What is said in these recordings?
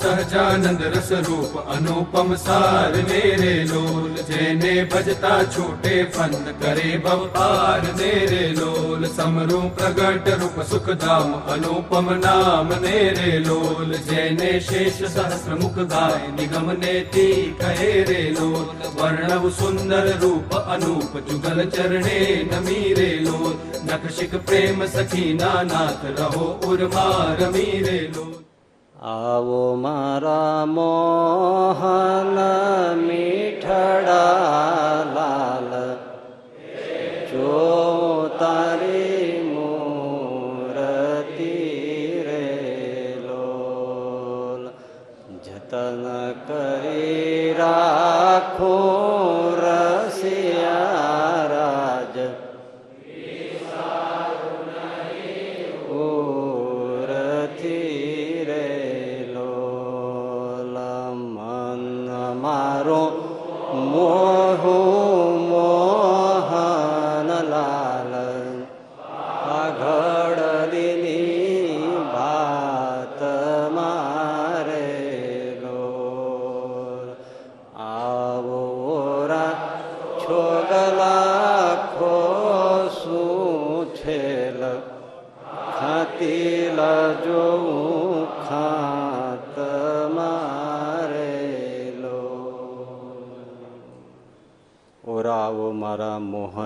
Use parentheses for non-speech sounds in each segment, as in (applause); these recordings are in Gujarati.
સહજાનંદ રસ રૂપ અનુપમ સાર મેરે લોલ જેને ભજતા છૂટે ફન કરે બપાર મેરે લોલ સમરૂ પ્રગટ રૂપ સુખધામ અનુપમ નામ મેરે લોલ જેને શેષ સહસ્ર મુખ ગાય નિગમ નેતી કહે રે લોલ વર્ણવ સુંદર રૂપ અનુપ જુગલ ચરણે નમી રે લોલ નખશિક પ્રેમ સખી નાનાથ રહો ઉર્મા રમી રે લોલ આવો મારા મોહન મીઠડા લાલ. જો તારી મૂરતિ રે લોલ જતન કરી રાખો.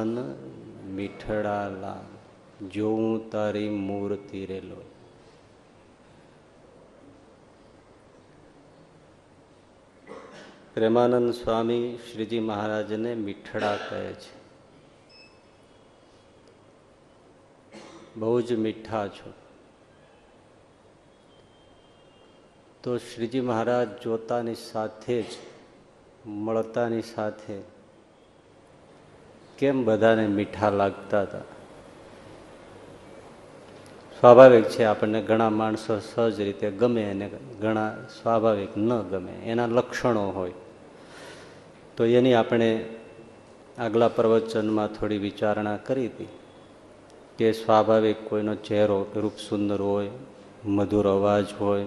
મોહન મીઠડાલા જોઉં તારી મૂર્તિ રેલો. પ્રેમાનંદ સ્વામી શ્રીજી મહારાજને મીઠડા કહે છે. બહુ જ મીઠા છો. તો શ્રીજી મહારાજ જોતાની સાથે જ, મળતાની સાથે કેમ બધાને મીઠા લાગતા હતા? સ્વાભાવિક છે, આપણને ઘણા માણસો સહજ રીતે ગમે અને ઘણા સ્વાભાવિક ન ગમે, એના લક્ષણો હોય. તો એની આપણે આગલા પ્રવચનમાં થોડી વિચારણા કરી હતી કે સ્વાભાવિક કોઈનો ચહેરો રૂપ સુંદર હોય, મધુર અવાજ હોય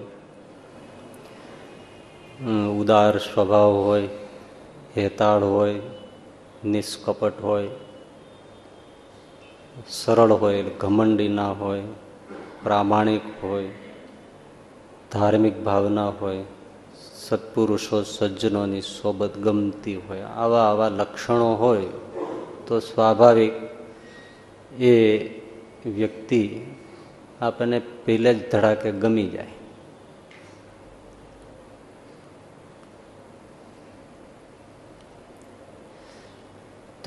ઉદાર સ્વભાવ હોય, હેતાળ હોય નિષ્કપટ હોય, સરળ હોય, ઘમંડી ના હોય, પ્રામાણિક હોય, ધાર્મિક ભાવના હોય, સત્પુરુષો સજ્જનોની સોબત ગમતી હોય, આવા આવા લક્ષણો હોય, તો સ્વાભાવિક એ વ્યક્તિ આપણને પહેલે જ ધડાકે ગમી જાય.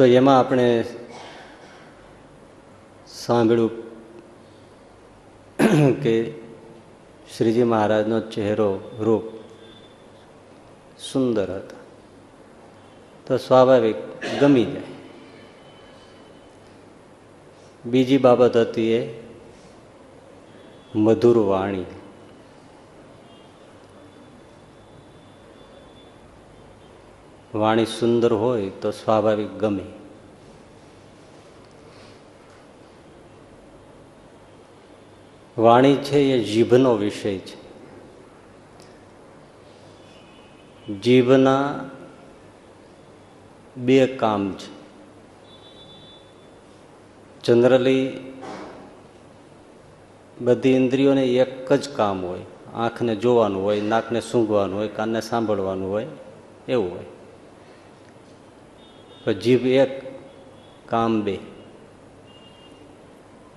તો એમાં આપણે સાંભળ્યું કે શ્રીજી મહારાજનો ચહેરો રૂપ સુંદર હતા. તો સ્વાભાવિક ગમી જાય. બીજી બાબત હતી એ મધુર વાણી. વાણી સુંદર હોય તો સ્વાભાવિક ગમે. વાણી છે એ જીભનો વિષય છે. જીભના બે કામ છે. જનરલી બધી ઇન્દ્રિયોને એક જ કામ હોય. આંખને જોવાનું હોય, નાકને સૂંઘવાનું હોય, કાનને સાંભળવાનું હોય, એવું હોય. તો જીભ એક, કામ બે.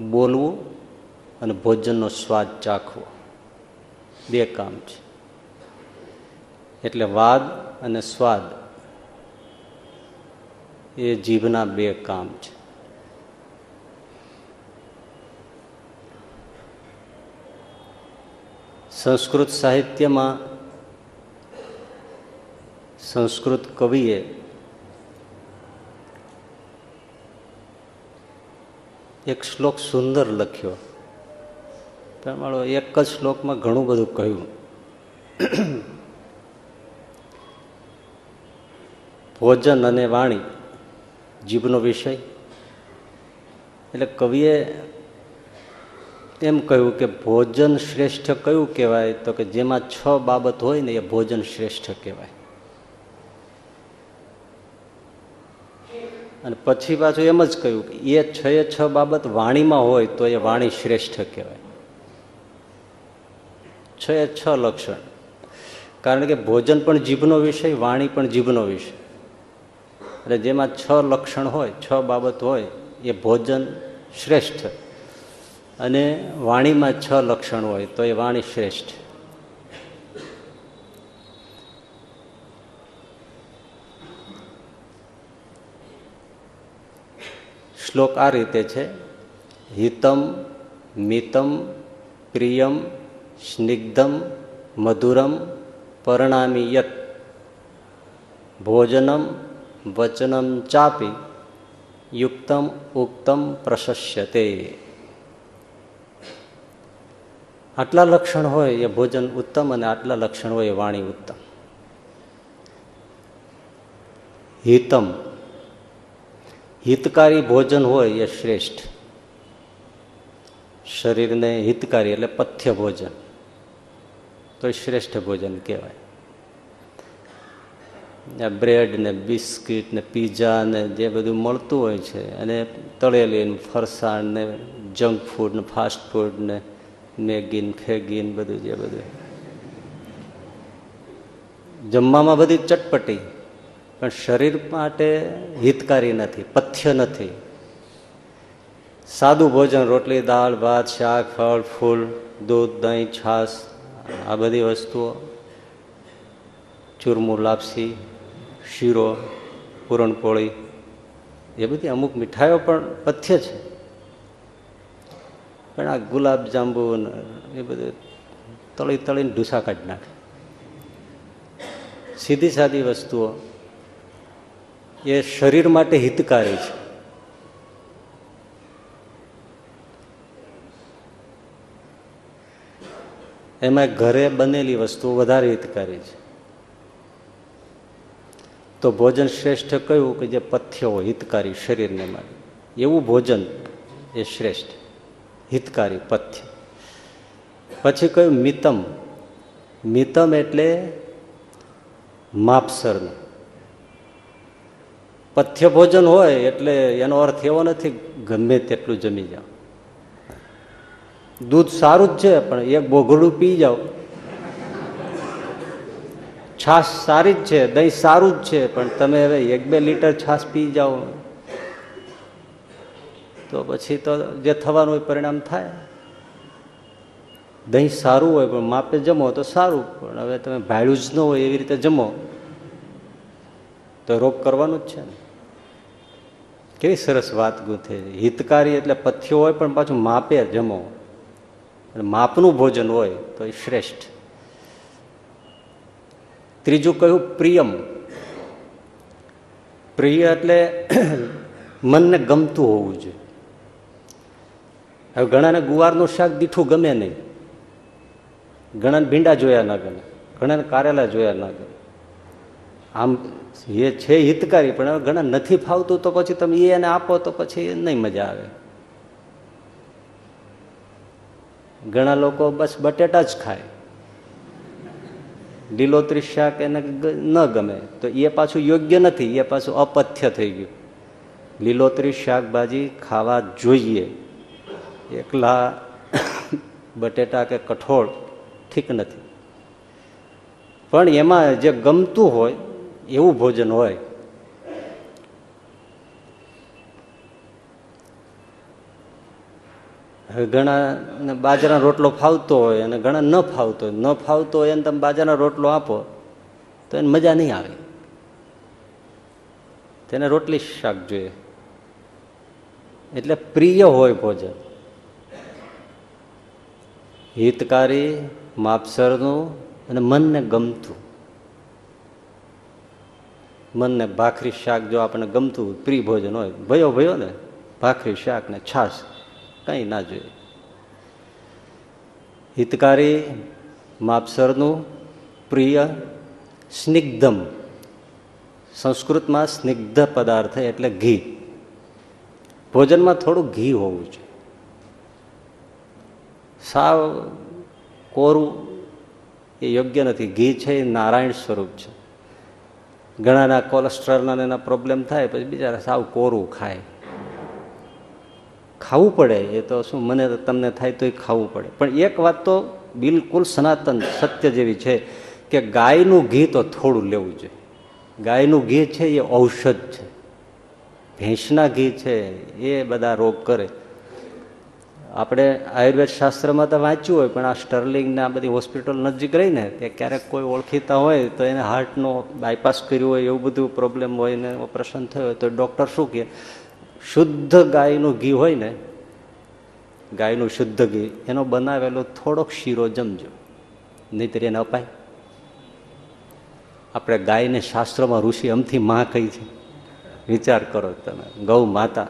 બોલવું અને ભોજનનો સ્વાદ ચાખવો. બે કામ છે. એટલે વાદ અને સ્વાદ એ જીભના બે કામ છે. સંસ્કૃત સાહિત્યમાં સંસ્કૃત કવિએ એક શ્લોક સુંદર લખ્યો. પ્રમાણો એક જ શ્લોકમાં ઘણું બધું કહ્યું. ભોજન અને વાણી, જીભનો વિષય. એટલે કવિએ એમ કહ્યું કે ભોજન શ્રેષ્ઠ કયું કહેવાય? તો કે જેમાં છ બાબત હોય ને એ ભોજન શ્રેષ્ઠ કહેવાય. અને પછી પાછું એમ જ કહ્યું કે એ છ એ છ બાબત વાણીમાં હોય તો એ વાણી શ્રેષ્ઠ કહેવાય. છ એ છ લક્ષણ. કારણ કે ભોજન પણ જીભનો વિષય, વાણી પણ જીભનો વિષય. એટલે જેમાં છ લક્ષણ હોય, છ બાબત હોય, એ ભોજન શ્રેષ્ઠ. અને વાણીમાં છ લક્ષણ હોય તો એ વાણી શ્રેષ્ઠ. શ્લોક આ રીતે છે. હિતમ, મિતમ, પ્રિયમ, સ્નિગ્ધમ, મધુરમ પરિણામી યત ભોજનમ, વચનમ ચાપી, યુક્તમ, ઉક્તમ, પ્રશસ્યતે. આટલા લક્ષણ હોય એ ભોજન ઉત્તમ અને આટલા લક્ષણ હોય એ વાણી ઉત્તમ. હિતમ હિતકારી ભોજન હોય એ શ્રેષ્ઠ. શરીરને હિતકારી એટલે પથ્ય ભોજન. તો એ શ્રેષ્ઠ ભોજન કહેવાય. બ્રેડ ને બિસ્કિટ ને પીઝા ને જે બધું મળતું હોય છે, અને તળેલી ને ફરસાણ ને જંક ફૂડ ને ફાસ્ટ ફૂડ ને મેગીન ફેગીન બધું જે બધું. જમવામાં બધી ચટપટી. પણ શરીર માટે હિતકારી નથી, પથ્ય નથી. સાદું ભોજન, રોટલી, દાળ, ભાત, શાક, ફળ, ફૂલ, દૂધ, દહીં, છાશ, આ બધી વસ્તુઓ, ચૂરમું, લાપસી, શીરો, પૂરણપોળી, એ બધી અમુક મીઠાઈઓ પણ પથ્ય છે. પણ આ ગુલાબ જાંબુ એ બધું તળી તળીને ઢૂસા કાઢી નાખે. સીધી સાદી વસ્તુઓ એ શરીર માટે હિતકારી છે. એમાં ઘરે બનેલી વસ્તુઓ વધારે હિતકારી છે. તો ભોજન શ્રેષ્ઠ કયું કે જે પથ્ય હોય હિતકારી શરીરને માટે? એવું ભોજન એ શ્રેષ્ઠ, હિતકારી પથ્ય. પછી કયું મિતમ. મિતમ એટલે માપસરનું. પથ્ય ભોજન હોય એટલે એનો અર્થ એવો નથી ગમે તેટલું જમી જાઓ. દૂધ સારું જ છે, પણ એક બોઘડું પી જાઓ. છાશ સારી જ છે, દહીં સારું જ છે, પણ તમે હવે એક બે લીટર છાશ પી જાઓ. તો પછી તો જે થવાનું હોય પરિણામ થાય. દહીં સારું હોય, પણ માપે જમો તો સારું, પણ હવે તમે ભાડું જ ન હોય એવી રીતે જમો. તો રોગ કરવાનું જ છે ને. કેવી સરસ વાત ગૂંથે. હિતકારી એટલે પથ્યો હોય પણ પાછું માપે જમો. અને માપનું ભોજન હોય તો એ શ્રેષ્ઠ. ત્રીજું કહ્યું પ્રિયમ. પ્રિય એટલે (clears throat) મનને ગમતું હોવું જોઈએ. હવે ઘણાને ગુવારનું શાક દીઠું ગમે નહીં. ઘણાને ભીંડા જોયા ના ગમે. ઘણાને કારેલા જોયા ના ગમે. આમ એ છે હિતકારી, પણ ઘણા નથી ફાવતું, તો પછી તમે એને આપો, તો પછી નહીં મજા આવે. ઘણા લોકો બસ બટેટા જ ખાય. લીલોતરી શાક એને ન ગમે, તો એ પાછું યોગ્ય નથી, એ પાછું અપથ્ય થઈ ગયું. લીલોતરી શાકભાજી ખાવા જોઈએ. એકલા (coughs) બટેટા કે કઠોળ ઠીક નથી. પણ એમાં જે ગમતું હોય એવું ભોજન હોય. હવે ઘણા બાજરાનો રોટલો ફાવતો હોય અને ઘણા ન ફાવતો હોય. ન ફાવતો હોય અને તમે બાજરાનો રોટલો આપો, તો એને મજા નહીં આવે. તેને રોટલી શાક જોઈએ. એટલે પ્રિય હોય ભોજન. હિતકારી, માપસરનું અને મનને ગમતું. મનને ભાખરી શાક જો આપણને ગમતું પ્રિય ભોજન હોય, ભયો ભયો ને, ભાખરી શાક ને છાશ, કંઈ ના જોઈએ. હિતકારી માપસરનું પ્રિય સ્નિગ્ધમ. સંસ્કૃતમાં સ્નિગ્ધ પદાર્થ એટલે ઘી. ભોજનમાં થોડું ઘી હોવું જોઈએ. સાવ કોરું એ યોગ્ય નથી. ઘી છે એ નારાયણ સ્વરૂપ છે. ઘણાના કોલેસ્ટ્રોલના એના પ્રોબ્લેમ થાય, પછી બિચારા સાવ કોરું ખાય. ખાવું પડે, એ તો શું, મને તમને થાય તોય ખાવું પડે. પણ એક વાત તો બિલકુલ સનાતન, સત્ય જેવી છે કે ગાયનું ઘી તો થોડું લેવું જોઈએ. ગાયનું ઘી છે એ ઔષધ છે. ભેંસના ઘી છે એ બધા રોગ કરે. આપણે આયુર્વેદ શાસ્ત્રમાં તો વાંચ્યું હોય, પણ આ સ્ટર્લિંગને આ બધી હોસ્પિટલ નજીક રહી ને તે ક્યારેક કોઈ ઓળખીતા હોય તો એને હાર્ટનો બાયપાસ કર્યું હોય, એવું બધું પ્રોબ્લેમ હોય ને ઓપરેશન થયું હોય તો ડૉક્ટર શું કહે? શુદ્ધ ગાયનું ઘી હોય ને, ગાયનું શુદ્ધ ઘી, એનો બનાવેલો થોડોક શીરો જમજો, નહીતર એને અપાય. આપણે ગાયને શાસ્ત્રમાં ઋષિ અમથી માં કહી છે. વિચાર કરો તમે, ગૌ માતા,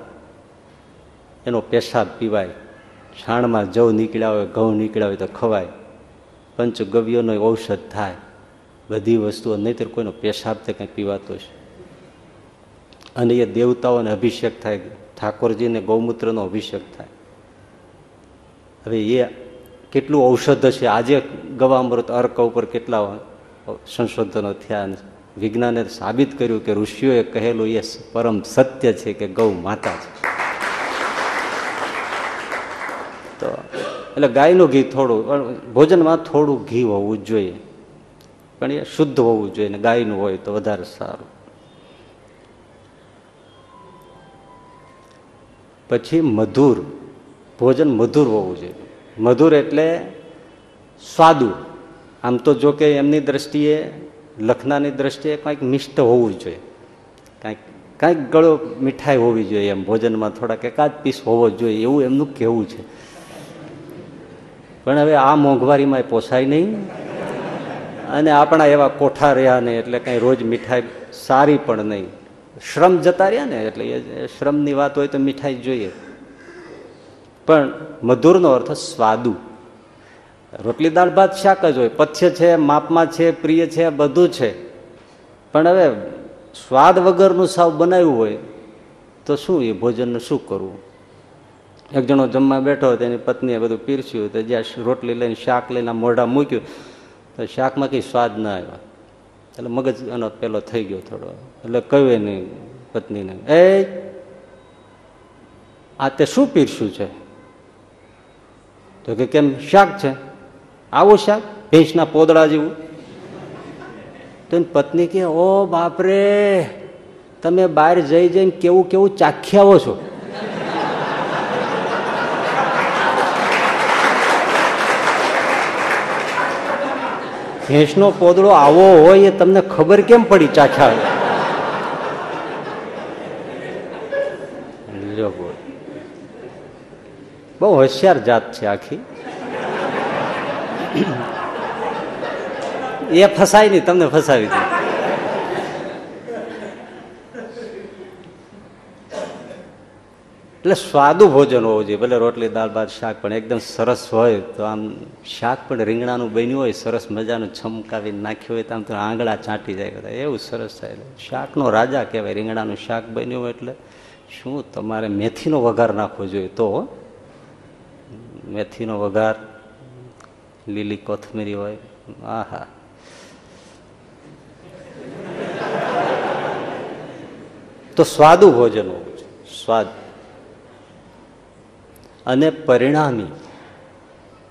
એનો પેશાબ પીવાય. છાણમાં જવ નીકળ્યા હોય, ઘઉં નીકળ્યા હોય તો ખવાય. પંચગવ્યોનો ઔષધ થાય. બધી વસ્તુઓ, નહીંતર કોઈનો પેશાબ તે કંઈ પીવાતો છે. અને એ દેવતાઓને અભિષેક થાય, ઠાકોરજીને ગૌમૂત્રનો અભિષેક થાય. હવે એ કેટલું ઔષધ છે? આજે ગવામૃત અર્ક ઉપર કેટલા સંશોધનો થયા વિજ્ઞાને સાબિત કર્યું કે ઋષિઓએ કહેલું એ પરમ સત્ય છે કે ગૌ માતા છે તો એટલે ગાયનું ઘી થોડું ભોજનમાં થોડું ઘી હોવું જોઈએ. પણ એ શુદ્ધ હોવું જોઈએ ને ગાયનું હોય તો વધારે સારું. પછી મધુર, ભોજન મધુર હોવું જોઈએ. મધુર એટલે સ્વાદુ. આમ તો જો કે એમની દ્રષ્ટિએ, લખનાની દ્રષ્ટિએ કંઈક મિષ્ટ હોવું જોઈએ. કાંઈક કાંઈક ગળો મીઠાઈ હોવી જોઈએ એમ, ભોજનમાં થોડાક એકાદ પીસ હોવો જોઈએ એવું એમનું કહેવું છે. પણ હવે આ મોંઘવારીમાં પોસાય નહીં. અને આપણા એવા કોઠા રહ્યા નહીં એટલે કાંઈ રોજ મીઠાઈ સારી પણ નહીં. શ્રમ જતા રહ્યા ને એટલે એ શ્રમની વાત હોય તો મીઠાઈ જોઈએ. પણ મધુરનો અર્થ સ્વાદુ. રોટલી, દાળ, ભાત, શાક જ હોય. પથ્ય છે, માપમાં છે, પ્રિય છે, બધું છે. પણ હવે સ્વાદ વગરનું સાવ બનાવ્યું હોય તો શું એ ભોજનનું શું કરવું? એક જણો જમવા બેઠો તેની પત્નીએ બધું પીરસ્યું તો જ્યાં રોટલી લઈને શાક લઈને મોઢા મૂક્યું, તો શાકમાં કંઈ સ્વાદ ના આવ્યો. એટલે મગજ એનો પેલો થઈ ગયો થોડો. એટલે કહ્યું એની પત્નીને, એ, આ તે શું પીરસ્યું છે? તો કે, કેમ, શાક છે. આવું શાક? ભેંસના પોદળા જેવું. તો એની પત્ની કે, ઓ બાપરે, તમે બહાર જઈ જઈને કેવું કેવું ચાખી આવો છો. ભેંસનો પોદળો આવો હોય એ તમને ખબર કેમ પડી ચાખ્યા? બહુ હોશિયાર જાત છે આખી. એ ફસાય નહીં, તમને ફસાવી દે. એટલે સ્વાદુ ભોજન હોવું જોઈએ. ભલે રોટલી, દાળ, ભાત, શાક પણ એકદમ સરસ હોય તો આમ શાક પણ રીંગણાનું બન્યું હોય, સરસ મજાનું છમકાવી નાખ્યું હોય તો આમ તો આંગળા ચાંટી જાય બધા. એવું સરસ થાય શાકનો રાજા કહેવાય. રીંગણાનું શાક બન્યું હોય એટલે શું તમારે મેથીનો વઘાર નાખવો જોઈએ? તો મેથીનો વઘાર, લીલી કોથમીરી હોય. આહા. તો સ્વાદુ ભોજન હોવું જોઈએ. સ્વાદ. અને પરિણામી.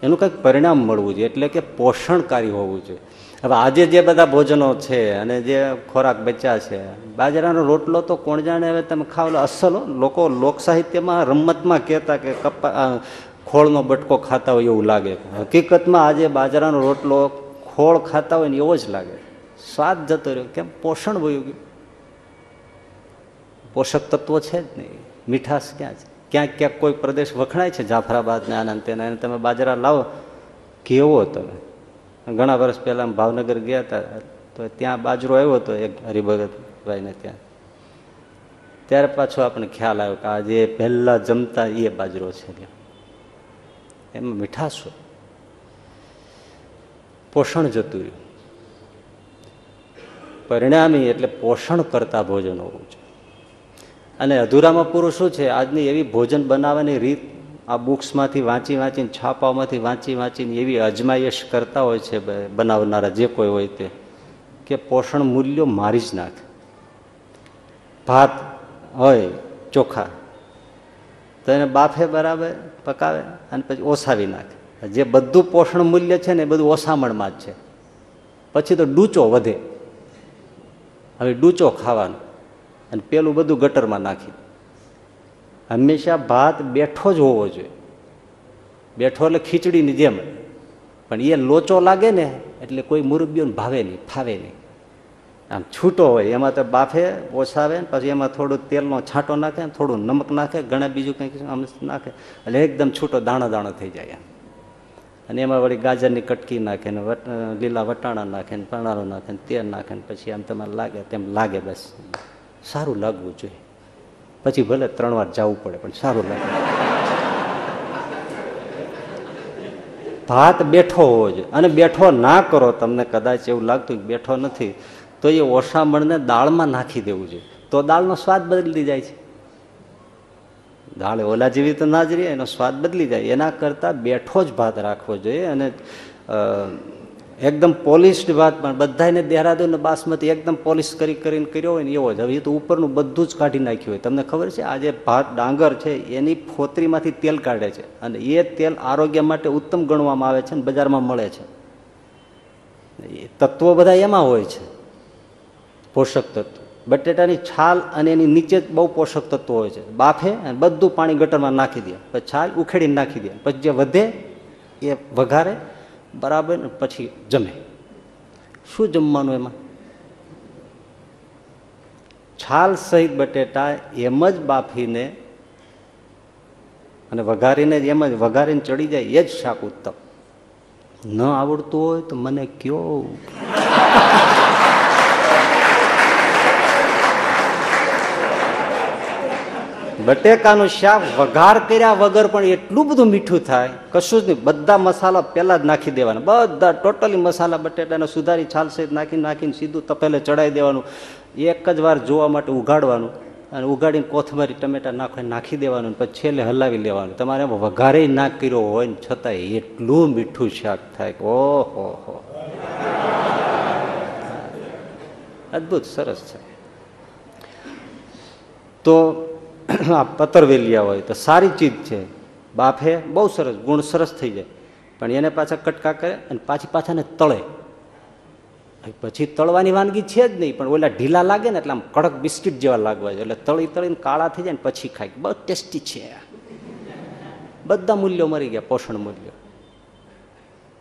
એનું કંઈક પરિણામ મળવું જોઈએ, એટલે કે પોષણકારી હોવું જોઈએ. હવે આજે જે બધા ભોજનો છે અને જે ખોરાક બચ્યા છે, બાજરાનો રોટલો તો કોણ જાણે હવે તમે ખાવ અસલ લોકો લોકસાહિત્યમાં રમતમાં કહેતા કે કપા ખોળનો બટકો ખાતા હોય એવું લાગે. હકીકતમાં આજે બાજરાનો રોટલો ખોળ ખાતા હોય ને એવો જ લાગે. સ્વાદ જતો રહ્યો. કેમ? પોષણ વયું ગયું. પોષક તત્વો છે જ નહીં. મીઠાશ ક્યાં છે? ક્યાંક ક્યાંક કોઈ પ્રદેશ વખણાય છે જાફરાબાદને આનંદ તેના. તમે બાજરા લાવો કેવો તમે. ઘણા વર્ષ પહેલાં ભાવનગર ગયા હતા, તો ત્યાં બાજરો આવ્યો હતો એક હરિભગતભાઈને ત્યાં. ત્યારે પાછો આપણે ખ્યાલ આવ્યો કે આજે પહેલાં જમતા એ બાજરો છે એમાં મીઠાશ. પોષણ જતું રહ્યું. પરિણામી એટલે પોષણ કરતા ભોજન હોવું છે અને અધૂરામાં પૂરું શું છે? આજની એવી ભોજન બનાવવાની રીત આ બુક્સમાંથી વાંચી વાંચીને, છાપાઓમાંથી વાંચી વાંચીને એવી અજમાયશ કરતા હોય છે બનાવનારા જે કોઈ હોય તે, કે પોષણ મૂલ્યો મારી જ નાખે. ભાત હોય ચોખા, તો એને બાફે બરાબર, પકાવે અને પછી ઓસાવી નાખે. જે બધું પોષણ મૂલ્ય છે ને એ બધું ઓસામણમાં જ છે. પછી તો ડૂચો વધે. હવે ડૂચો ખાવાનો. અને પેલું બધું ગટરમાં નાખી. હંમેશા ભાત બેઠો જ હોવો જોઈએ. બેઠો એટલે ખીચડીની જેમ. પણ એ લોચો લાગે ને, એટલે કોઈ મુરબ્બીઓને ભાવે નહીં, ફાવે નહીં. આમ છૂટો હોય, એમાં તો બાફે, ઓછાવે પછી એમાં થોડું તેલનો છાંટો નાખે થોડું નમક નાખે, ઘણા બીજું કંઈક આમ નાખે. એટલે એકદમ છૂટો, દાણો દાણો થઈ જાય અને એમાં વળી ગાજરની કટકી નાખે, ને લીલા વટાણા નાખે, ને પણારો નાખે, ને તેલ નાખે, ને પછી આમ તમારે લાગે, તેમ લાગે બસ. સારું લાગવું જોઈએ. પછી ભલે ત્રણ વાર જવું પડે, પણ સારું લાગે. ભાત બેઠો હોવો જોઈએ અને બેઠો ના કરો, તમને કદાચ એવું લાગતું કે બેઠો નથી, તો એ ઓસામણને દાળમાં નાખી દેવું જોઈએ. તો દાળનો સ્વાદ બદલી જાય છે. દાળ ઓલા જેવી તો ના જ રહે, એનો સ્વાદ બદલી જાય. એના કરતાં બેઠો જ ભાત રાખવો જોઈએ અને એકદમ પોલિશ્ડ ભાત પણ બધાને દેહરાદૂન બાસમતી એકદમ પોલિશ કરી કરીને કર્યો હોય ને એવો જ. હવે એ તો ઉપરનું બધું જ કાઢી નાખ્યું હોય. તમને ખબર છે આ જે ભાત, ડાંગર છે, એની ફોતરીમાંથી તેલ કાઢે છે. અને એ તેલ આરોગ્ય માટે ઉત્તમ ગણવામાં આવે છે અને બજારમાં મળે છે. એ તત્વો બધા એમાં હોય છે. પોષક તત્વો. બટેટાની છાલ અને એની નીચે જ બહુ પોષક તત્વો હોય છે. બાફે અને બધું પાણી ગટરમાં નાખી દે. પછી છાલ ઉખેડીને નાખી દે. પછી જે વધે એ વઘારે બરાબર ને પછી જમે. શું જમવાનું એમાં? છાલ સહિત બટેટા એમ જ બાફીને અને વઘારીને એમ જ વઘારીને ચડી જાય, એ જ શાક ઉત્તમ. ન આવડતું હોય તો મને કયો? બટેકાનું શાક વઘાર કર્યા વગર પણ એટલું બધું મીઠું થાય, કશું જ નહીં. બધા મસાલા પહેલા જ નાખી દેવાના. બધા, ટોટલી મસાલા બટેટાને સુધારી, છાલ સહિત નાખી નાખીને સીધું તપેલે ચડાવી દેવાનું. એક જ વાર જોવા માટે ઉગાડવાનું અને ઉગાડીને કોથમરી, ટમેટા નાખી નાખી દેવાનું પછી છેલ્લે હલાવી લેવાનું. તમારે વઘારે ના કર્યો હોય ને છતાં એટલું મીઠું શાક થાય ઓહો હો. અદભુત, સરસ છે. તો પતરવેલિયા હોય તો સારી ચીજ છે. બાફે બહુ સરસ, ગુણ સરસ થઈ જાય. પણ એને પાછા કટકા કરે અને પાછી પાછાને તળે. પછી તળવાની વાનગી છે જ નહીં, પણ ઓલા ઢીલા લાગે ને એટલે આમ કડક બિસ્કિટ જેવા લાગવા એટલે તળી તળીને કાળા થઈ જાય ને પછી ખાય. બહુ ટેસ્ટી છે. બધા મૂલ્યો મરી ગયા, પોષણ મૂલ્યો.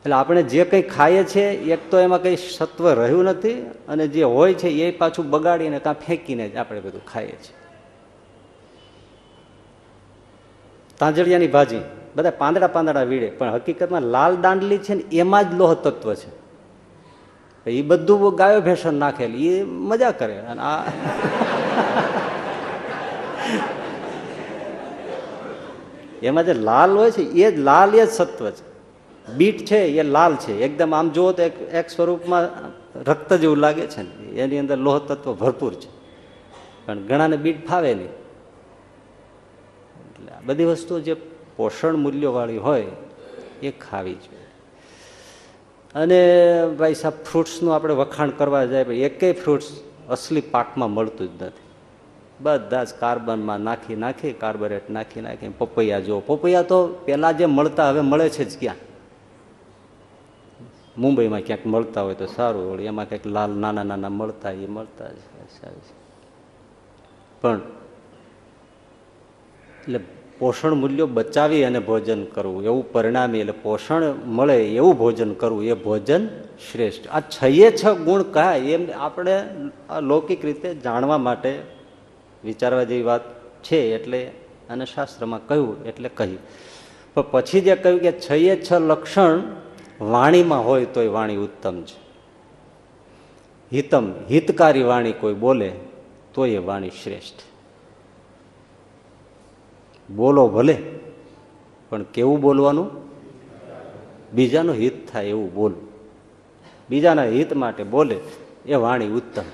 એટલે આપણે જે કંઈ ખાઈએ છીએ એક તો એમાં કંઈ સત્વ રહ્યું નથી અને જે હોય છે એ પાછું બગાડીને કાં ફેંકીને જ આપણે બધું ખાઈએ છીએ. તાંજળિયાની ભાજી, બધા પાંદડા પાંદડા વીડે પણ હકીકતમાં લાલ દાંડલી છે ને એમાં જ લોહ તત્વ છે. એ બધું ગાયો ભેસણ નાખેલી, એ મજા કરે. અને આ (laughs) એમાં જે લાલ હોય છે, એ જ લાલ, એ જ સત્વ છે. બીટ છે, એ લાલ છે. એકદમ આમ જુઓ તો એક સ્વરૂપમાં રક્ત જેવું લાગે છે ને. એની અંદર લોહ તત્વ ભરપૂર છે. પણ ઘણાને બીટ ફાવે નહીં. બધી વસ્તુઓ જે પોષણ મૂલ્યોવાળી હોય એ ખાવી જોઈએ. અને ભાઈ સાહેબ, ફ્રૂટ્સનું આપણે વખાણ કરવા જાય ભાઈ એકેય ફ્રૂટ્સ અસલી પાકમાં મળતું જ નથી. બધા જ કાર્બનમાં નાખી નાખી, કાર્બોરેટ નાખી નાખી, પપૈયા જો પપૈયા તો પહેલાં જે મળતા, હવે મળે છે જ ક્યાં? મુંબઈમાં ક્યાંક મળતા હોય તો સારું હોય એમાં કંઈક લાલ નાના નાના મળતા એ મળતા જ પણ, એટલે પોષણ મૂલ્યો બચાવી અને ભોજન કરવું. એવું પરિણામી એટલે પોષણ મળે એવું ભોજન કરવું. એ ભોજન શ્રેષ્ઠ. આ છયે છ ગુણ કયા એમ આપણે લૌકિક રીતે જાણવા માટે વિચારવા જેવી વાત છે એટલે અને શાસ્ત્રમાં કહ્યું એટલે કહ્યું. પણ પછી જે કહ્યું કે છયે છ લક્ષણ વાણીમાં હોય તોય વાણી ઉત્તમ છે. હિતમ, હિતકારી વાણી કોઈ બોલે તો એ વાણી શ્રેષ્ઠ. બોલો ભલે, પણ કેવું બોલવાનું? બીજાનું હિત થાય એવું બોલવું બીજાના હિત માટે બોલે, એ વાણી ઉત્તમ.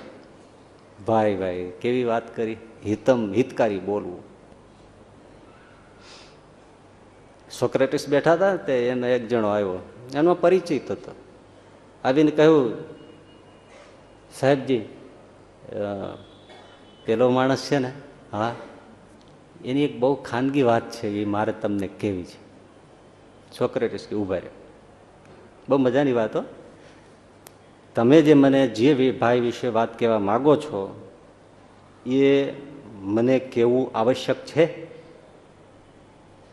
ભાઈ ભાઈ, કેવી વાત કરી? હિતમ, હિતકારી બોલવું. સોક્રેટિસ બેઠા હતા તે એને એક જણો આવ્યો. એનો પરિચિત હતો આવીને કહ્યું, સાહેબજી પેલો માણસ છે ને? હા એની એક બહુ ખાનગી વાત છે એ મારે તમને કેવી છે. સોક્રેટિસ કે ઊભા રહે. બહુ મજાની વાતો તમે જે મને જે ભાઈ વિશે વાત કહેવા માગો છો, એ મને કેવું આવશ્યક છે?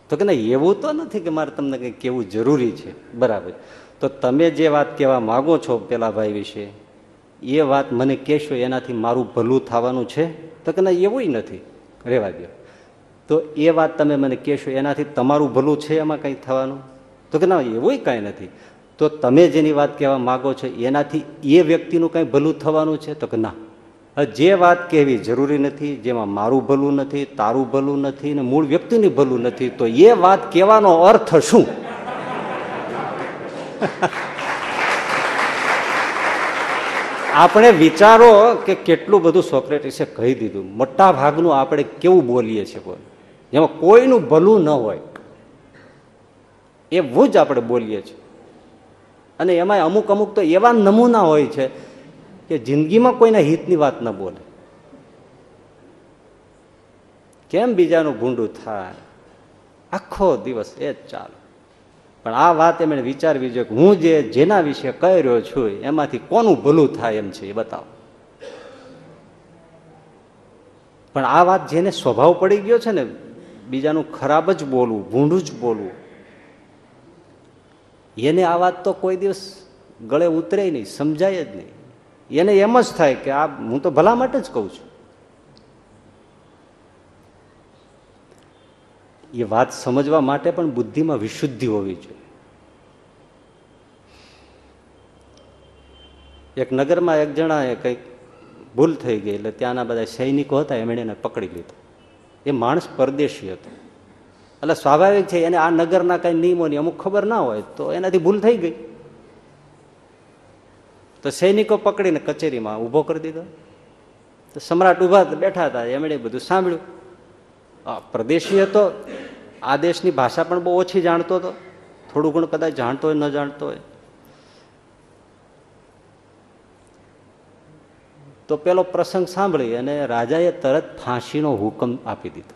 તો કે ના એવું તો નથી કે મારે તમને કંઈ કેવું જરૂરી છે. બરાબર. તો તમે જે વાત કહેવા માગો છો પેલા ભાઈ વિશે, એ વાત મને કહેશો, એનાથી મારું ભલું થવાનું છે? તો કે ના એવું નથી. રહેવા દો તો એ વાત તમે મને કહેશો, એનાથી તમારું ભલું છે એમાં કંઈ થવાનું? તો કે ના, એવું કાંઈ નથી. તો તમે જેની વાત કહેવા માગો છો, એનાથી એ વ્યક્તિનું કંઈ ભલું થવાનું છે? તો કે ના. જે વાત કહેવી જરૂરી નથી, જેમાં મારું ભલું નથી, તારું ભલું નથી ને મૂળ વ્યક્તિની ભલું નથી, તો એ વાત કહેવાનો અર્થ શું? (laughs) આપણે વિચારો કે કેટલું બધું સોક્રેટિસે કહી દીધું. મોટા ભાગનું આપણે કેવું બોલીએ છીએ બોલ. જેમાં કોઈનું ભલું ન હોય. એવું જ આપણે બોલીએ છીએ. અને એમાં અમુક અમુક તો એવા નમૂના હોય છે કે જિંદગીમાં કોઈના હિતની વાત ન બોલે. કેમ બીજાનું ભૂંડું થાય? આખો દિવસ એ જ ચાલો. પણ આ વાત એમણે વિચારવી જોઈએ કે હું જે જેના વિશે કહી રહ્યો છું, એમાંથી કોનું ભલું થાય એમ છે એ બતાવો. પણ આ વાત જેને સ્વભાવ પડી ગયો છે ને બીજાનું ખરાબ જ બોલવું, ભૂંડું જ બોલવું. એને આ વાત તો કોઈ દિવસ ગળે ઉતરે નહીં, સમજાય જ નહીં. એને એમ જ થાય કે આ હું તો ભલા માટે જ કહું છું. એ વાત સમજવા માટે પણ બુદ્ધિમાં વિશુદ્ધિ હોવી જોઈએ. એક નગરમાં એક જણાએ કંઈક ભૂલ થઈ ગઈ એટલે ત્યાંના બધા સૈનિકો હતા, એમણે એને પકડી લીધો. એ માણસ પરદેશી હતો. એટલે સ્વાભાવિક છે એને આ નગરના કઈ નિયમોની અમુક ખબર ના હોય તો એનાથી ભૂલ થઈ ગઈ. તો સૈનિકો પકડીને કચેરીમાં ઊભો કરી દીધો. તો સમ્રાટ ઊભા બેઠા હતા, એમણે બધું સાંભળ્યું. પરદેશી હતો, આ દેશની ભાષા પણ બહુ ઓછી જાણતો હતો. થોડું ઘણું કદાચ જાણતો હોય, ન જાણતો હોય. તો પેલો પ્રસંગ સાંભળી અને રાજાએ તરત ફાંસીનો હુકમ આપી દીધો.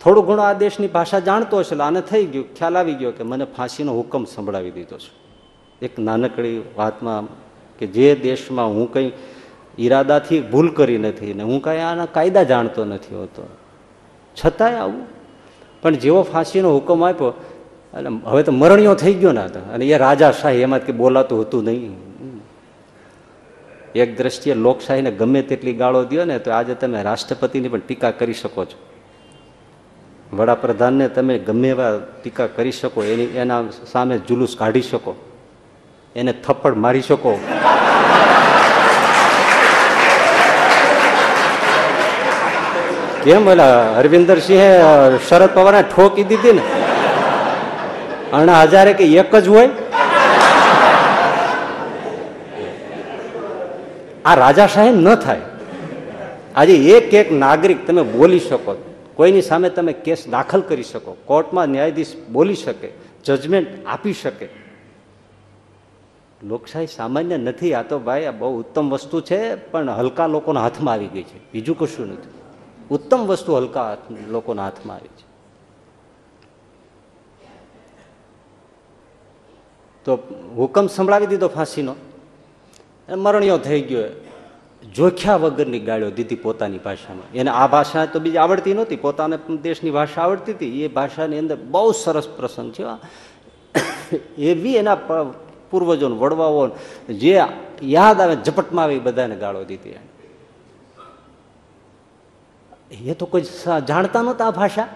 થોડું ઘણો આ દેશની ભાષા જાણતો હશે આને થઈ ગયું, ખ્યાલ આવી ગયો કે મને ફાંસીનો હુકમ સંભળાવી દીધો છે. એક નાનકડી વાતમાં કે જે દેશમાં હું કંઈ ઈરાદાથી ભૂલ કરી નથી ને હું કાંઈ આના કાયદા જાણતો નથી હોતો. છતાંય આવું. પણ જેવો ફાંસીનો હુકમ આપ્યો, એટલે હવે તો મરણીયો થઈ ગયો ને અને એ રાજાશાહી એમાં કે બોલાતું હતું નહીં. એક દ્રષ્ટિએ લોકશાહીને ગમે તેટલી ગાળો દો ને, તો આજે તમે રાષ્ટ્રપતિની પણ ટીકા કરી શકો છો. વડાપ્રધાનને તમે ગમે એવા ટીકા કરી શકો, એની, એના સામે જુલુસ કાઢી શકો, એને થપ્પડ મારી શકો. કેમ એટલે હરવિંદર સિંહે શરદ પવારને ઠોકી દીધી ને? અણા હજારે કે એક જ હોય? આ રાજાશાહી ન થાય. આજે એક એક નાગરિક તમે બોલી શકો, કોઈની સામે તમે કેસ દાખલ કરી શકો, કોર્ટમાં ન્યાયાધીશ બોલી શકે, જજમેન્ટ આપી શકે. લોકશાહી સામાન્ય નથી, આ તો ભાઈ આ બહુ ઉત્તમ વસ્તુ છે, પણ હલકા લોકોના હાથમાં આવી ગઈ છે. બીજું કશું નથી. ઉત્તમ વસ્તુ હલકા લોકોના હાથમાં આવી છે. તો હુકમ સંભળાવી દીધો ફાંસીનો. મરણીયો થઈ ગયો જોખ્યા વગરની ગાળ્યો દીધી પોતાની ભાષામાં. એને આ ભાષા તો બીજી આવડતી નહોતી, પોતાને દેશની ભાષા આવડતી હતી. એ ભાષાની અંદર બહુ સરસ પ્રસંગ છે. (coughs) એવી એના પૂર્વજો વડવાઓ જે યાદ આવે ઝપટમાં આવી બધાને ગાળો દીધી એ તો કોઈ જાણતા નહોતા આ ભાષા.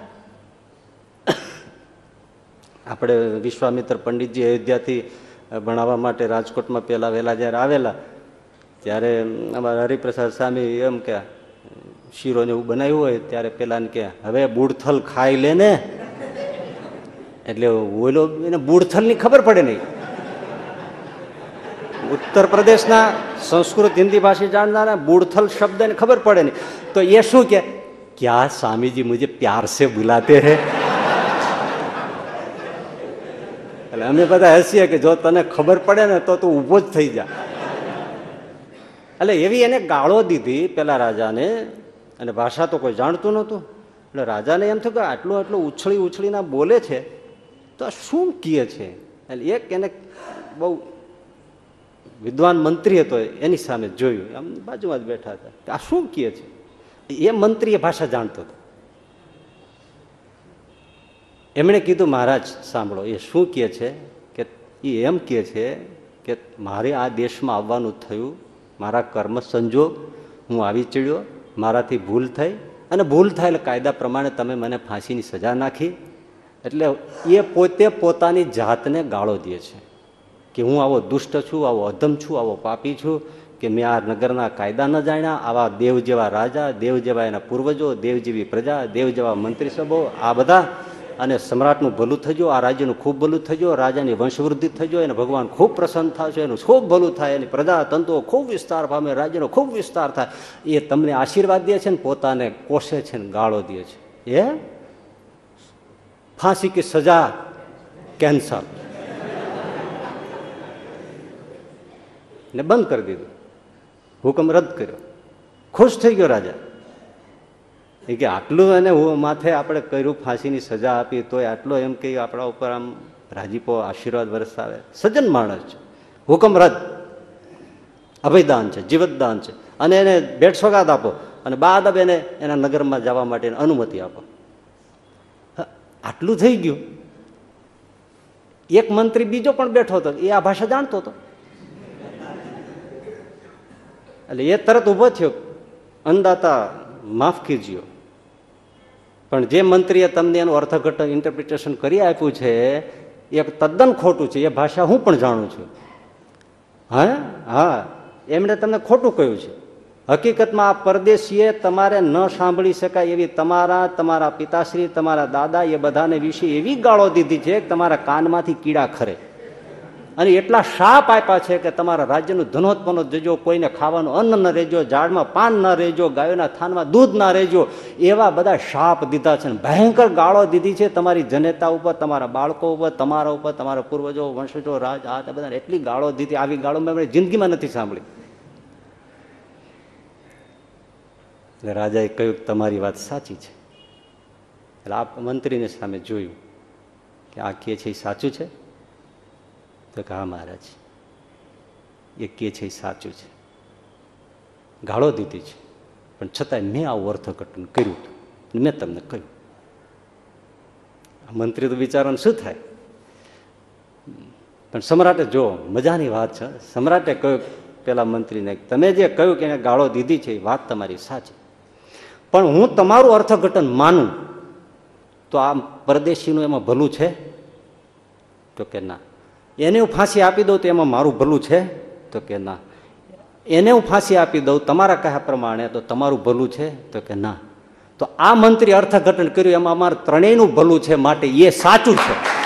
(coughs) આપણે વિશ્વામિત્ર પંડિતજી અયોધ્યાથી ભણાવવા માટે રાજકોટમાં પહેલાં વહેલા જ્યારે આવેલા, ત્યારે અમારા હરિપ્રસાદ સ્વામી એમ કે, શીરોને એવું બનાવ્યું હોય ત્યારે પેલા કે, હવે બુડથલ ખાઈ લે ને. એટલે ઓલો એને બુડથલની ખબર પડે નહીં. ઉત્તર પ્રદેશના સંસ્કૃત હિન્દી ભાષી જાણનારા બુડથલ શબ્દને ખબર પડે નહીં. તો એ શું કે, ક્યાં સ્વામીજી મુજબ પ્યાર સે બુલાતે હૈ? એટલે અમે બધા હસીએ કે જો તને ખબર પડે ને તો તું ઊભો જ થઈ જા. એટલે એવી એને ગાળો દીધી પેલા રાજાને, અને ભાષા તો કોઈ જાણતું નહોતું. એટલે રાજાને એમ થયું કે આટલું આટલું ઉછળી ઉછળીને બોલે છે, તો આ શું કહે છે? એટલે એક એને બહુ વિદ્વાન મંત્રી હતો એની સામે જોયું. આમ બાજુમાં જ બેઠા હતા. કે આ શું કીએ છે? એ મંત્રી ભાષા જાણતો હતો. એમણે કીધું, મહારાજ, સાંભળો, એ શું કહે છે કે એ એમ કહે છે કે, મારે આ દેશમાં આવવાનું થયું, મારા કર્મ સંજોગ, હું આવી ચડ્યો, મારાથી ભૂલ થઈ, અને ભૂલ થાય એટલે કાયદા પ્રમાણે તમે મને ફાંસીની સજા નાખી. એટલે એ પોતે પોતાની જાતને ગાળો દે છે કે, હું આવો દુષ્ટ છું, આવો અધમ છું, આવો પાપી છું, કે મેં આ નગરના કાયદા ન જાણ્યા, આવા દેવ જેવા રાજા, દેવ જેવા એના પૂર્વજો, દેવ જેવી પ્રજા, દેવ જેવા મંત્રીસભો, આ બધા અને સમ્રાટનું ભલું થજો આ રાજ્યનું ખૂબ ભલું થજો રાજાની વંશવૃદ્ધિ થજો એને ભગવાન ખૂબ પ્રસન્ન થશે એનું ખૂબ ભલું થાય, એની પ્રજા તંતુઓ ખૂબ વિસ્તાર પામે, રાજ્યનો ખૂબ વિસ્તાર થાય. એ તમને આશીર્વાદ દે છે ને, પોતાને કોષે છે ને, ગાળો દે છે. એ ફાંસી કે સજા, કેન્સર. ને બંધ કરી દીધું. હુકમ રદ કર્યો. ખુશ થઈ ગયો રાજા. એ કે આટલું હું માથે આપણે કર્યું, ફાંસીની સજા આપી, તોય આટલો એમ કે આપણા ઉપર આમ રાજીપો, આશીર્વાદ વરસાવે. સજ્જન માણસ છે. હુકમ રદ અભયદાન છે, જીવતદાન છે. અને એને ભેટ સોગાદ આપો અને બાદ એને એના નગરમાં જવા માટે અનુમતિ આપો. આટલું થઈ ગયું. એક મંત્રી બીજો પણ બેઠો હતો, એ આ ભાષા જાણતો હતો. એટલે એ તરત ઊભો થયો. અંદાતા માફ કીજો પણ જે મંત્રીએ તમને એનું અર્થઘટન ઇન્ટરપ્રિટેશન કરી આપ્યું છે, એ તદ્દન ખોટું છે. એ ભાષા હું પણ જાણું છું. હા? હા. એમણે તમને ખોટું કહ્યું છે. હકીકતમાં આ પરદેશીએ તમારે ન સાંભળી શકાય એવી તમારા તમારા પિતાશ્રી, તમારા દાદા એ બધાને વિશે એવી ગાળો દીધી છે કે તમારા કાનમાંથી કીડા ખરે. અને એટલા શાપ આપ્યા છે કે તમારા રાજ્યનું ધનોત્પનો જજો કોઈને ખાવાનું અન્ન ન રહેજો, ઝાડમાં પાન ન રહેજો, ગાયોના થાનમાં દૂધ ના રહેજો, એવા બધા શાપ દીધા છે ભયંકર ગાળો દીધી છે તમારી જનેતા ઉપર, તમારા બાળકો ઉપર, તમારા ઉપર, તમારા પૂર્વજો, વંશજો, રાજ, આ બધા એટલી ગાળો દીધી, આવી ગાળો મેં જિંદગીમાં નથી સાંભળી. એટલે રાજાએ કહ્યું કે તમારી વાત સાચી છે. એટલે આ મંત્રીને સામે જોયું કે આ કે છે એ સાચું છે? તો કે હા, મહારાજ. એ કે છે, એ સાચું છે. ગાળો દીધી છે. પણ છતાંય મેં આવું અર્થઘટન કર્યું હતું. મેં તમને કહ્યું. આ મંત્રી તો વિચારવાનું શું થાય? પણ સમ્રાટે જો, મજાની વાત છે. સમ્રાટે કહ્યું, પેલા મંત્રીને, તમે જે કહ્યું કે એને ગાળો દીધી છે, એ વાત તમારી સાચી. પણ હું તમારું અર્થઘટન માનું. તો આ પરદેશીનું એમાં ભલું છે? તો કે, ના. એને હું ફાંસી આપી દઉં તો એમાં મારું ભલું છે? તો કે ના. એને હું ફાંસી આપી દઉં તમારા કહ્યા પ્રમાણે તો તમારું ભલું છે? તો કે ના. તો આ મંત્રી અર્થઘટન કર્યું, એમાં અમારે ત્રણેયનું ભલું છે માટે એ સાચું છે.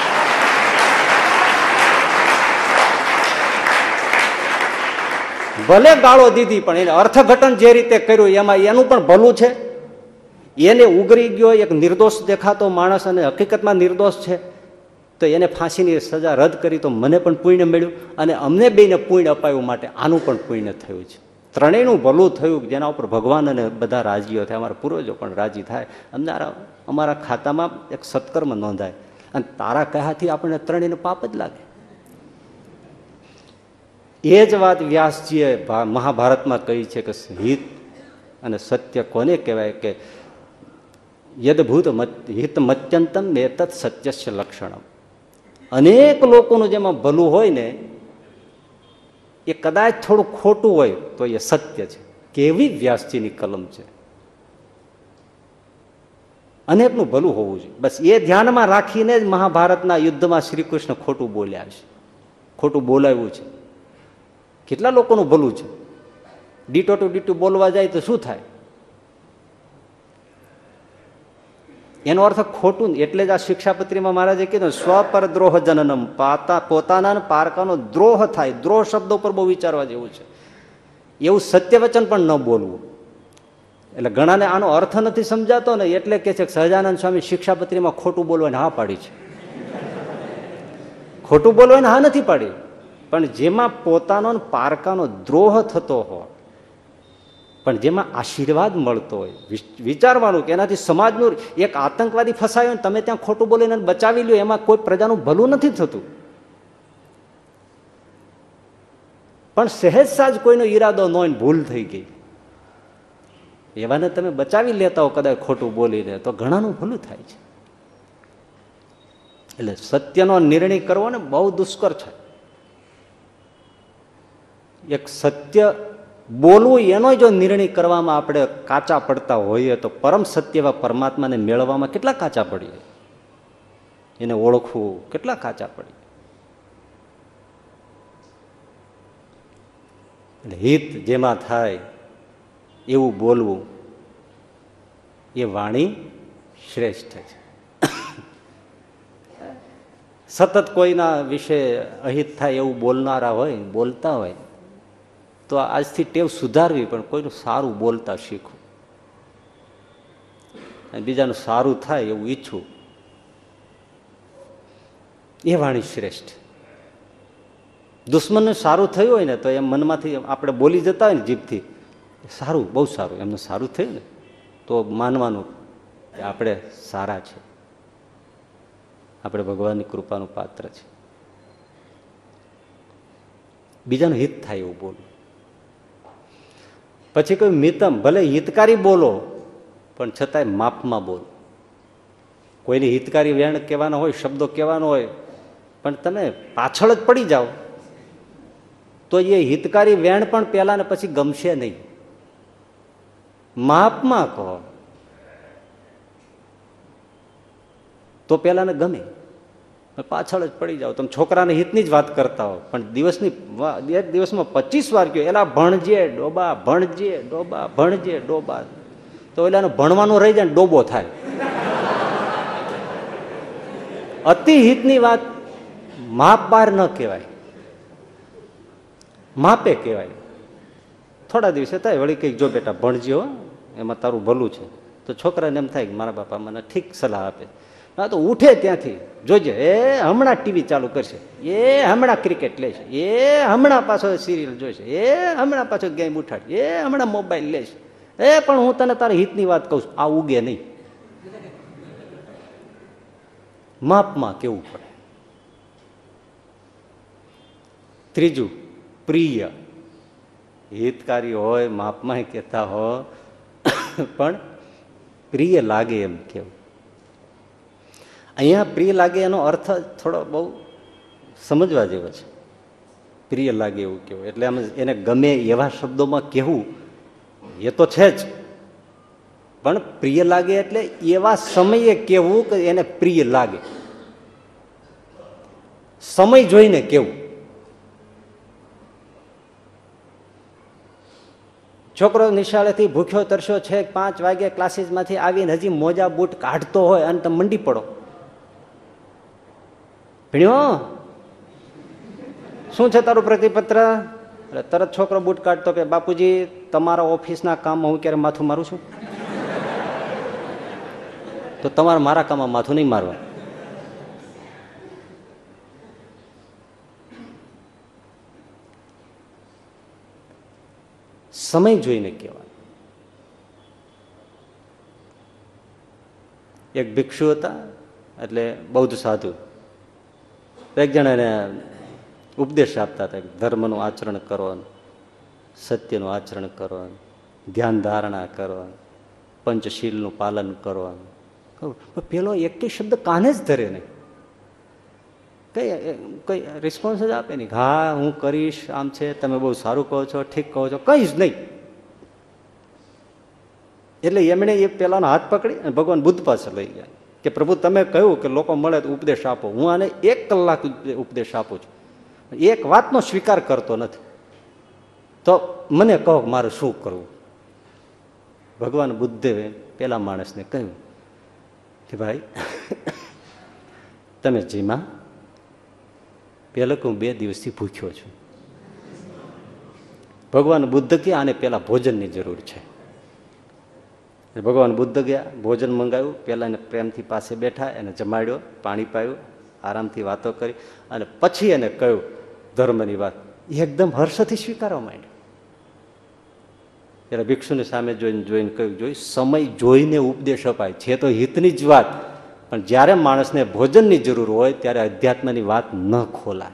ભલે ગાળો દીધી, પણ એને અર્થઘટન જે રીતે કર્યું, એમાં એનું પણ ભલું છે. એને ઉગરી ગયો, એક નિર્દોષ દેખાતો માણસ અને હકીકતમાં નિર્દોષ છે. તો એને ફાંસીની સજા રદ કરી તો મને પણ પુણ્ય મળ્યું અને અમને બેને પુણ્ય અપાયું માટે આનું પણ પુણ્ય થયું છે. ત્રણેયનું ભલું થયું જેના ઉપર ભગવાન અને બધા રાજીઓ થાય. અમારા પૂર્વજો પણ રાજી થાય. અમારા અમારા ખાતામાં એક સત્કર્મ નોંધાય. અને તારા કહાથી આપણને ત્રણેયનું પાપ જ લાગે. એ જ વાત વ્યાસજીએ મહાભારતમાં કહી છે કે હિત અને સત્ય કોને કહેવાય કે યદભૂત હિત મત્યંતમ ને સત્યસ્ય લક્ષણમ. અનેક લોકોનું જેમાં ભલું હોય ને, એ કદાચ થોડું ખોટું હોય તો એ સત્ય છે. કેવી વ્યાસજીની કલમ છે? અનેકનું ભલું હોવું જોઈએ. બસ એ ધ્યાનમાં રાખીને જ મહાભારતના યુદ્ધમાં શ્રી કૃષ્ણ ખોટું બોલ્યા છે. ખોટું બોલાવ્યું છે. કેટલા લોકોનું ભલું છે? ડીટો ટુ ડીટું બોલવા જાય તો શું થાય? એનો અર્થ ખોટું એટલે જ આ શિક્ષાપત્રીમાં મહારાજે કીધું સ્વપર દ્રોહ જનનમ, પાતા પોતાના પારકાનો દ્રોહ થાય. દ્રોહ શબ્દો પર બહુ વિચારવા જેવું છે. એવું સત્યવચન પણ ન બોલવું. એટલે ઘણાને આનો અર્થ નથી સમજાતો ને એટલે કે છે સહજાનંદ સ્વામી શિક્ષાપત્રીમાં ખોટું બોલવાની હા પાડી છે. ખોટું બોલવાને હા નથી પાડી. પણ જેમાં પોતાનો પારકાનો દ્રોહ થતો હોય પણ જેમાં આશીર્વાદ મળતો હોય. વિચ- વિચારવાનું કે એનાથી સમાજનું એક આતંકવાદી ફસાયો ને તમે ત્યાં ખોટું બોલીને બચાવી લ્યો, એમાં કોઈ પ્રજાનું ભલું નથી થતું. પણ સહેજ સાજ કોઈનો ઈરાદો ન ને ભૂલ થઈ ગઈ. એવાને તમે બચાવી લેતા હો કદાચ ખોટું બોલીને, તો ઘણાનું ભલું થાય છે. એટલે સત્યનો નિર્ણય કરવો ને બહુ દુષ્કર છે. એક સત્ય બોલવું એનો જો નિર્ણય કરવામાં આપણે કાચા પડતા હોઈએ તો પરમ સત્ય એવા પરમાત્માને મેળવવામાં કેટલા કાચા પડીએ? એને ઓળખવું કેટલા કાચા પડીએ? એટલે હિત જેમાં થાય એવું બોલવું એ વાણી શ્રેષ્ઠ છે. સતત કોઈના વિશે અહિત થાય એવું બોલનારા હોય, બોલતા હોય તો આજથી ટેવ સુધારવી પણ કોઈનું સારું બોલતા શીખવું અને બીજાનું સારું થાય એવું ઈચ્છવું એ વાણી શ્રેષ્ઠ. દુશ્મનનું સારું થયું હોય ને તો એમ મનમાંથી આપણે બોલી જતા હોય ને જીભથી સારું, બહુ સારું, એમનું સારું થયું ને તો માનવાનું કે આપણે સારા છે. આપણે ભગવાનની કૃપાનું પાત્ર છે. બીજાનું હિત થાય એવું બોલવું. પછી કોઈ મિતમ, ભલે હિતકારી બોલો, પણ છતાંય માપમાં બોલો. કોઈને હિતકારી વેણ કહેવાનો હોય, શબ્દો કહેવાનો હોય, પણ તમે પાછળ જ પડી જાઓ. તો એ હિતકારી વેણ પણ પહેલાં ને પછી ગમશે નહીં. માપમાં કહો. તો પેલાને ગમે. પાછળ જ પડી જાઓ. તમે છોકરાને હિતની જ વાત કરતા હો. પણ દિવસની એક દિવસમાં પચીસ વાર કયો એલા ભણજે ડોબા ભણજે ડોબા ભણજે ડોબા. તો એલાનું ભણવાનું રહી જાય ને ડોબો થાય. અતિ હિતની વાત માપ બાર ન કહેવાય. માપે કહેવાય. થોડા દિવસે થાય વળી કંઈક જો બેટા ભણજ્યો હો, એમાં તારું ભલું છે. તો છોકરાને એમ થાય કે મારા બાપા મને ઠીક સલાહ આપે. ના તો ઉઠે ત્યાંથી. જોજે, એ હમણાં ટીવી ચાલુ કરશે. એ હમણાં ક્રિકેટ લેશે. એ હમણાં પાછો સિરિયલ જોઈશે એ હમણાં પાછો ગેમ ઉઠાડશે. એ હમણાં મોબાઈલ લેશે. એ પણ હું તને તારા હિતની વાત કહું છું. આ ઉગે નહીં. માપમાં કેવું પડે? ત્રીજું, પ્રિય. હિતકારી હોય માપમાં કહેતા હો. પણ પ્રિય લાગે એમ કેવું? અહીંયા પ્રિય લાગે એનો અર્થ થોડો બહુ સમજવા જેવો છે. પ્રિય લાગે એવું કહેવું એટલે આમ એને ગમે એવા શબ્દોમાં કહેવું એ તો છે જ. પણ પ્રિય લાગે એટલે એવા સમયે કહેવું કે એને પ્રિય લાગે. સમય જોઈને કેવું છોકરો નિશાળેથી ભૂખ્યો તરસ્યો છે પાંચ વાગે ક્લાસીસમાંથી આવીને હજી મોજા બૂટ કાઢતો હોય અને તમે મંડી પડો. ભીણ્યો શું છે તારું પ્રતિપત્ર? એટલે તરત છોકરો બૂટ કાઢતો કે, બાપુજી, તમારા ઓફિસના કામમાં હું ક્યારે માથું મારું છું? તો તમારે મારા કામમાં માથું નહીં મારવા સમય જોઈને કહેવાય એક ભિક્ષુ હતા, એટલે બૌદ્ધ સાધુ. એક જણાને ઉપદેશ આપતા હતા ધર્મનું આચરણ કરો સત્યનું આચરણ કરો ધ્યાન ધારણા કરો પંચશીલનું પાલન કરો પેલો એક શબ્દ કાને જ ધરે નહીં? કઈ કઈ રિસ્પોન્સ જ આપે નહીં. હા, હું કરીશ, આમ છે, તમે બહુ સારું કહો છો, ઠીક કહો છો. કઈ જ નહીં. એટલે એમણે એ પેલાનો હાથ પકડી અને ભગવાન બુદ્ધ પાસે લઈ ગયા. કે પ્રભુ, તમે કહ્યું કે લોકો મળે તો ઉપદેશ આપો. હું આને એક કલાક ઉપદેશ આપું છું. એક વાતનો સ્વીકાર કરતો નથી. તો મને કહો મારે શું કરવું? ભગવાન બુદ્ધદેવે પેલા માણસને કહ્યું કે ભાઈ, તમે જીમા પહેલાં કે હું બે દિવસથી ભૂખ્યો છું. ભગવાન બુદ્ધ કે આને પેલા ભોજનની જરૂર છે. ભગવાન બુદ્ધ ગયા, ભોજન મંગાવ્યું, પહેલાં એને પ્રેમથી પાસે બેઠા, એને જમાડ્યો, પાણી પાયું, આરામથી વાતો કરી અને પછી એને કહ્યું ધર્મની વાત. એકદમ હર્ષથી સ્વીકારવા માંડ્યો. ત્યારે ભિક્ષુની સામે જોઈને જોઈને કહ્યું, જોઈ, સમય જોઈને ઉપદેશ અપાય. છે તો હિતની જ વાત. પણ જ્યારે માણસને ભોજનની જરૂર હોય, ત્યારે અધ્યાત્મની વાત ન ખોલાય.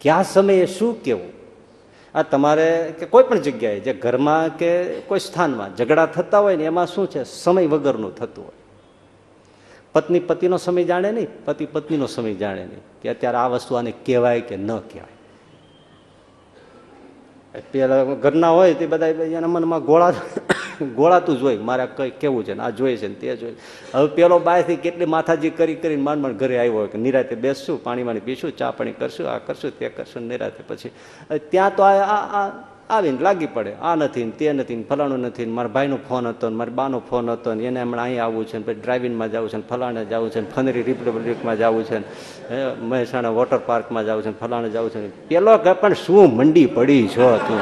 કયા સમયે શું કેવું? આ તમારે કે કોઈ પણ જગ્યાએ, જે ઘરમાં કે કોઈ સ્થાનમાં ઝઘડા થતા હોય ને, એમાં શું છે? સમય વગરનું થતું હોય. પત્ની પતિનો સમય જાણે નહીં, પતિ પત્નીનો સમય જાણે નહીં, કે અત્યારે આ વસ્તુ આને કહેવાય કે ન કહેવાય. પેલા ઘરના હોય તે બધા એના મનમાં ગોળા ગોળાતું જ હોય, મારે કઈ કેવું છે ને, આ જોઈએ છે ને, તે જોઈએ હવે પેલો બાયથી કેટલી માથાજી કરી કરીને માંડ માંડ ઘરે આવ્યો હોય કે નિરાતે બેસશું પાણી વાણી પીશું, ચા પાણી કરશું, આ કરશું, તે કરશું, નિરાતે પછી. ત્યાં તો આ આવીને લાગી પડે. આ નથી ને તે નથી ને ફલાણું નથી ને મારા ભાઈનો ફોન હતો ને મારી બાનો ફોન હતો ને એને હમણાં અહીં આવવું છે ને પછી ડ્રાઇવિંગમાં જવું છે ને ફલાણે જવું છે ને ફનરી રિપબ્લિકમાં જવું છે ને મહેસાણા વોટર પાર્કમાં જવું છે ને ફલાણે જવું છે ને. પેલો પણ શું મંડી પડી છો તું?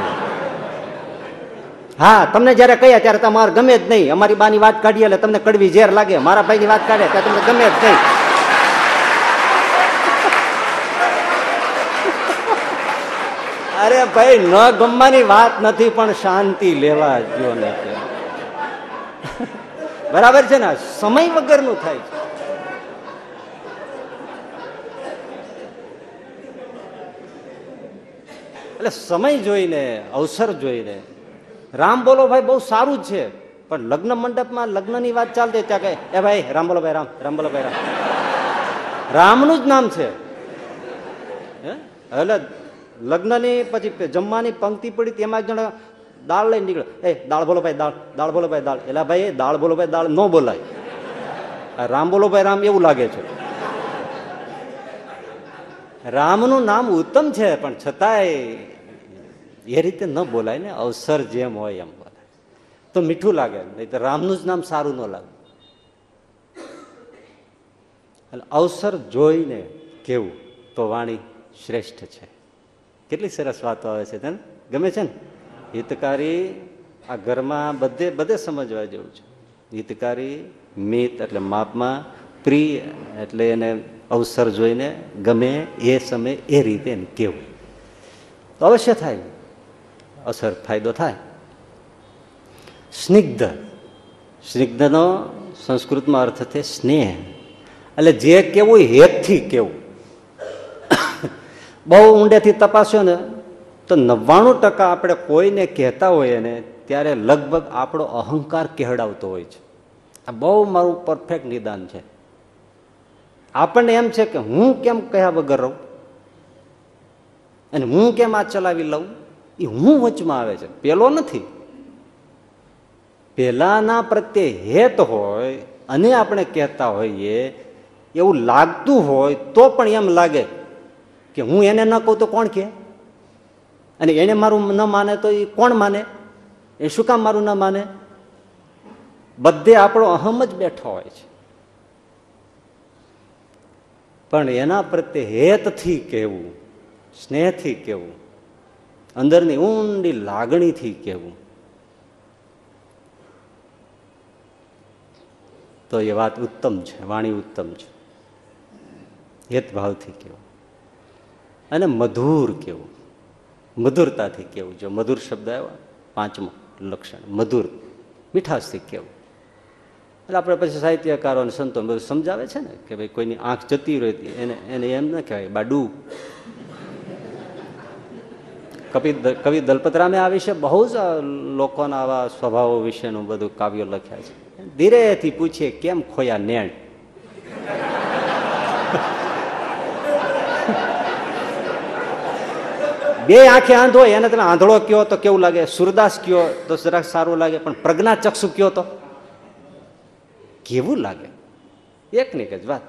હા, તમને જયારે કહ્યા ત્યારે તમારે ગમે જ નહીં. અમારી બાની વાત કાઢીએ એટલે તમને કડવી ઝેર લાગે. મારા ભાઈની વાત કાઢે ત્યારે તમને ગમે જ નહીં. અરે ભાઈ, ન ગમવાની વાત નથી, પણ શાંતિ લેવા જો નથી બરાબર છે ને? સમય વગરનું થાય છે. એટલે સમય જોઈને, અવસર જોઈને, રામ બોલો ભાઈ, બહુ સારું જ છે, પણ લગ્ન મંડપમાં લગ્નની વાત ચાલતી ત્યાં કે, એ ભાઈ, રામ બોલો ભાઈ, રામ રામ બોલો ભાઈ, રામ. રામનું જ નામ છે. એટલે લગ્નની પછી જમવાની પંક્તિ પડી તેમાં એક જણા દાળ લઈને નીકળે. એ, દાળ બોલો ભાઈ, દાળ દાળ બોલો ભાઈ, દાળ. એલા ભાઈ દાળ બોલો ભાઈ, દાળ ન બોલાય. રામ બોલો ભાઈ, રામ એવું લાગે છે. રામનું નામ ઉત્તમ છે, પણ છતાંય એ રીતે ન બોલાય ને, અવસર જેમ હોય એમ બોલાય. તો મીઠું લાગે, નહીં તો રામનું જ નામ સારું ન લાગે. એટલે અવસર જોઈને કેવું? તો વાણી શ્રેષ્ઠ છે. કેટલી સરસ વાતો આવે છે, તને? ગમે છે ને? હિતકારી આ ઘરમાં બધે બધે સમજવા જેવું છે. હિતકારી, મિત એટલે માપમાં, પ્રિય એટલે એને અવસર જોઈને ગમે એ સમય એ રીતે એને કેવું તો અવશ્ય થાય. અસર, ફાયદો થાય. સ્નિગ્ધ. સ્નિગ્ધનો સંસ્કૃતમાં અર્થ છે સ્નેહ. એટલે જે કેવું હેતથી કેવું બહુ ઊંડેથી તપાસ્યો ને, તો નવ્વાણું ટકા આપણે કોઈને કહેતા હોઈએ ને ત્યારે લગભગ આપણો અહંકાર કહેડાવતો હોય છે. આ બહુ મારું પરફેક્ટ નિદાન છે. આપણને એમ છે કે હું કેમ કહ્યા વગર રહું? અને હું કેમ આ ચલાવી લઉં? એ હું વચમાં આવે છે. પેલો નથી. પેલાના પ્રત્યે હેત હોય અને આપણે કહેતા હોઈએ, એવું લાગતું હોય તો પણ એમ લાગે કે હું એને ન કહું તો કોણ કે અને એને મારું ન માને તો એ કોણ માને? એ શું કામ મારું ન માને? બધે આપણો અહમ જ બેઠો હોય છે. પણ એના પ્રત્યે હેતથી કહેવું, સ્નેહથી કહેવું, અંદરની ઊંડી લાગણીથી કહેવું, તો એ વાત ઉત્તમ છે, વાણી ઉત્તમ છે. હેતભાવથી કેવું અને મધુર કેવું? મધુરતાથી કેવું? જો મધુર શબ્દ આવ્યો, પાંચમો લક્ષણ, મધુર, મીઠાશથી કેવું? એટલે આપણે પછી સાહિત્યકારો અને સંતો બધું સમજાવે છે ને કે ભાઈ કોઈની આંખ જતી રહેતી એને એને એમ ન કહેવાય, બાડુ. કવિ કવિ દલપતરામે આ વિશે બહુ જ લોકોના આવા સ્વભાવો વિશેનું બધું કાવ્યો લખ્યા છે. ધીરેથી પૂછીએ, કેમ ખોયા નેણ? બે આંખે આંધો એને તમે આંધળો કયો તો કેવું લાગે? સુરદાસ કયો તો જરાક સારું લાગે, પણ પ્રજ્ઞા ચક્ષુ કયો તો? કેવું લાગે? એક ની જ વાત.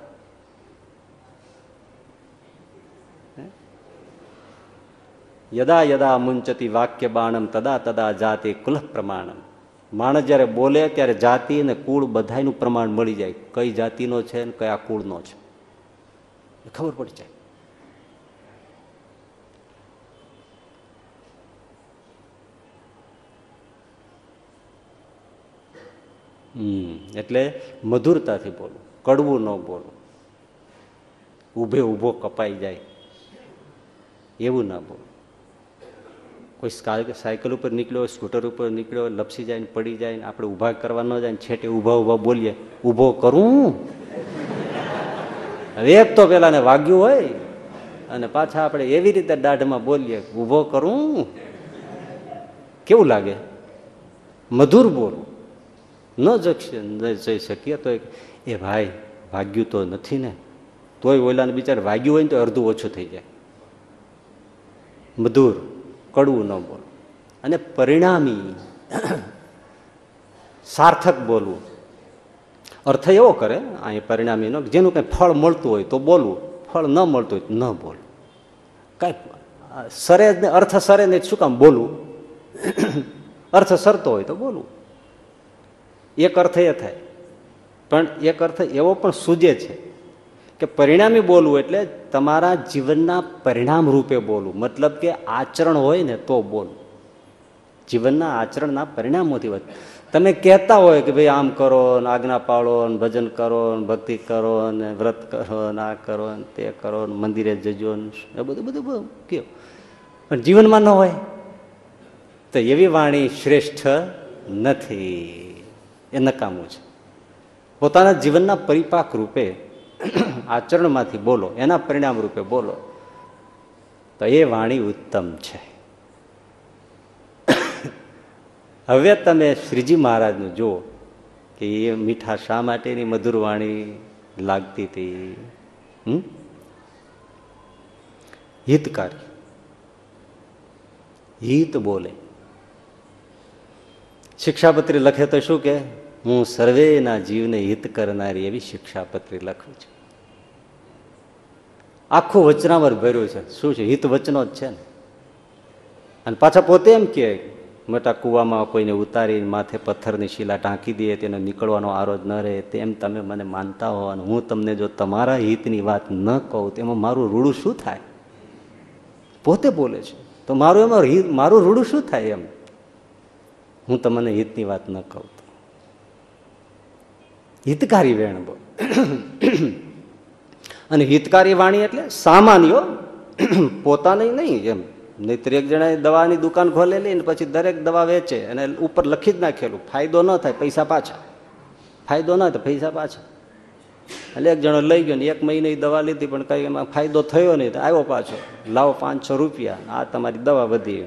યદા યદા મુંચતી વાક્ય બાણમ તદા તદા જાતિ કુલ પ્રમાણમ માણસ જયારે બોલે ત્યારે જાતિ અને કુળ બધાનું પ્રમાણ મળી જાય. કઈ જાતિનો છે ને કયા કુળનો છે? ખબર પડી જાય. એટલે મધુરતાથી બોલવું કડવું ન બોલવું ઊભે ઊભો કપાઈ જાય. એવું ના બોલવું કોઈ સાયકલ ઉપર નીકળ્યો, સ્કૂટર ઉપર નીકળ્યો, લપસી જાય ને પડી જાય ને આપણે ઊભા કરવા ન જાય ને છેટે ઊભા ઊભા બોલીએ, ઊભો કરું? હવે એક તો પેલાને વાગ્યું હોય. અને પાછા આપણે એવી રીતે દાઢમાં બોલીએ, ઊભો કરું? કેવું લાગે? મધુર બોલવું ન જશે ન જઈ શકીએ. તો એ ભાઈ ભાગ્યું તો નથી ને. તોય ઓલાને બિચારે વાગ્યું હોય ને તો અડધું ઓછું થઈ જાય. મધુર, કડવું ન બોલ. અને પરિણામી, (clears throat) સાર્થક બોલવું. અર્થ એવો કરે, અહીં પરિણામીનો જેનું કંઈ ફળ મળતું હોય તો બોલવું. ફળ ન મળતું હોય ન બોલવું કાંઈ સરે અર્થ સરે ને શું કામ બોલવું? (clears throat) અર્થ સરતો હોય તો બોલવું. એક અર્થ એ થાય. પણ એક અર્થ એવો પણ સૂજે છે કે પરિણામી બોલવું એટલે તમારા જીવનના પરિણામ રૂપે બોલવું. મતલબ કે આચરણ હોય ને તો બોલવું. જીવનના આચરણના પરિણામોથી વધ. તમે કહેતા હોય કે ભાઈ આમ કરો ને આજ્ઞા પાળો ને ભજન કરો ને ભક્તિ કરો ને વ્રત કરો ને આ કરો ને તે કરો ને મંદિરે જજો ને એ બધું બધું કયો. પણ જીવનમાં ન હોય. તો એવી વાણી શ્રેષ્ઠ નથી. એ નકામું છે. પોતાના જીવનના પરિપાક રૂપે (clears throat) આચરણમાંથી બોલો, એના પરિણામ રૂપે બોલો, તો એ વાણી ઉત્તમ છે. (clears throat) હવે તમે શ્રીજી મહારાજનું જુઓ કે એ મીઠા શા માટેની મધુર વાણી લાગતી હતી? હિતકારી. હિત બોલે. શિક્ષાપત્રી લખે તો શું કે હું સર્વેના જીવને હિત કરનારી એવી શિક્ષાપત્રી લખું છું. આખું વચનાવર ભર્યું છે. શું છે? હિત વચનો જ છે ને. અને પાછા પોતે એમ કે મોટા કૂવામાં કોઈને ઉતારી માથે પથ્થરની શીલા ઢાંકી દે, તેનો નીકળવાનો આરોજ ન રહે. તેમ તમે મને માનતા હો અને હું તમને જો તમારા હિતની વાત ન કહું તેમાં મારું રૂડું શું થાય? પોતે બોલે છે. તો મારું એમાં મારું રૂડું શું થાય એમ? હું તમને હિતની વાત ન કહું. હિતકારી વેણ અને હિતકારી વાણી એટલે સામાન્ય પોતાની નહીં એમ નહીતર એક જણાએ દવાની દુકાન ખોલેલી ને પછી દરેક દવા વેચે અને ઉપર લખી જ નાખેલું, ફાયદો ન થાય, પૈસા પાછા. ફાયદો ન થાય, પૈસા પાછા. એટલે એક જણો લઈ ગયો ને એક મહિને દવા લીધી, પણ કઈ એમાં ફાયદો થયો નહીં, તો આવ્યો પાછો. લાવો પાંચસો રૂપિયા, આ તમારી દવા વધી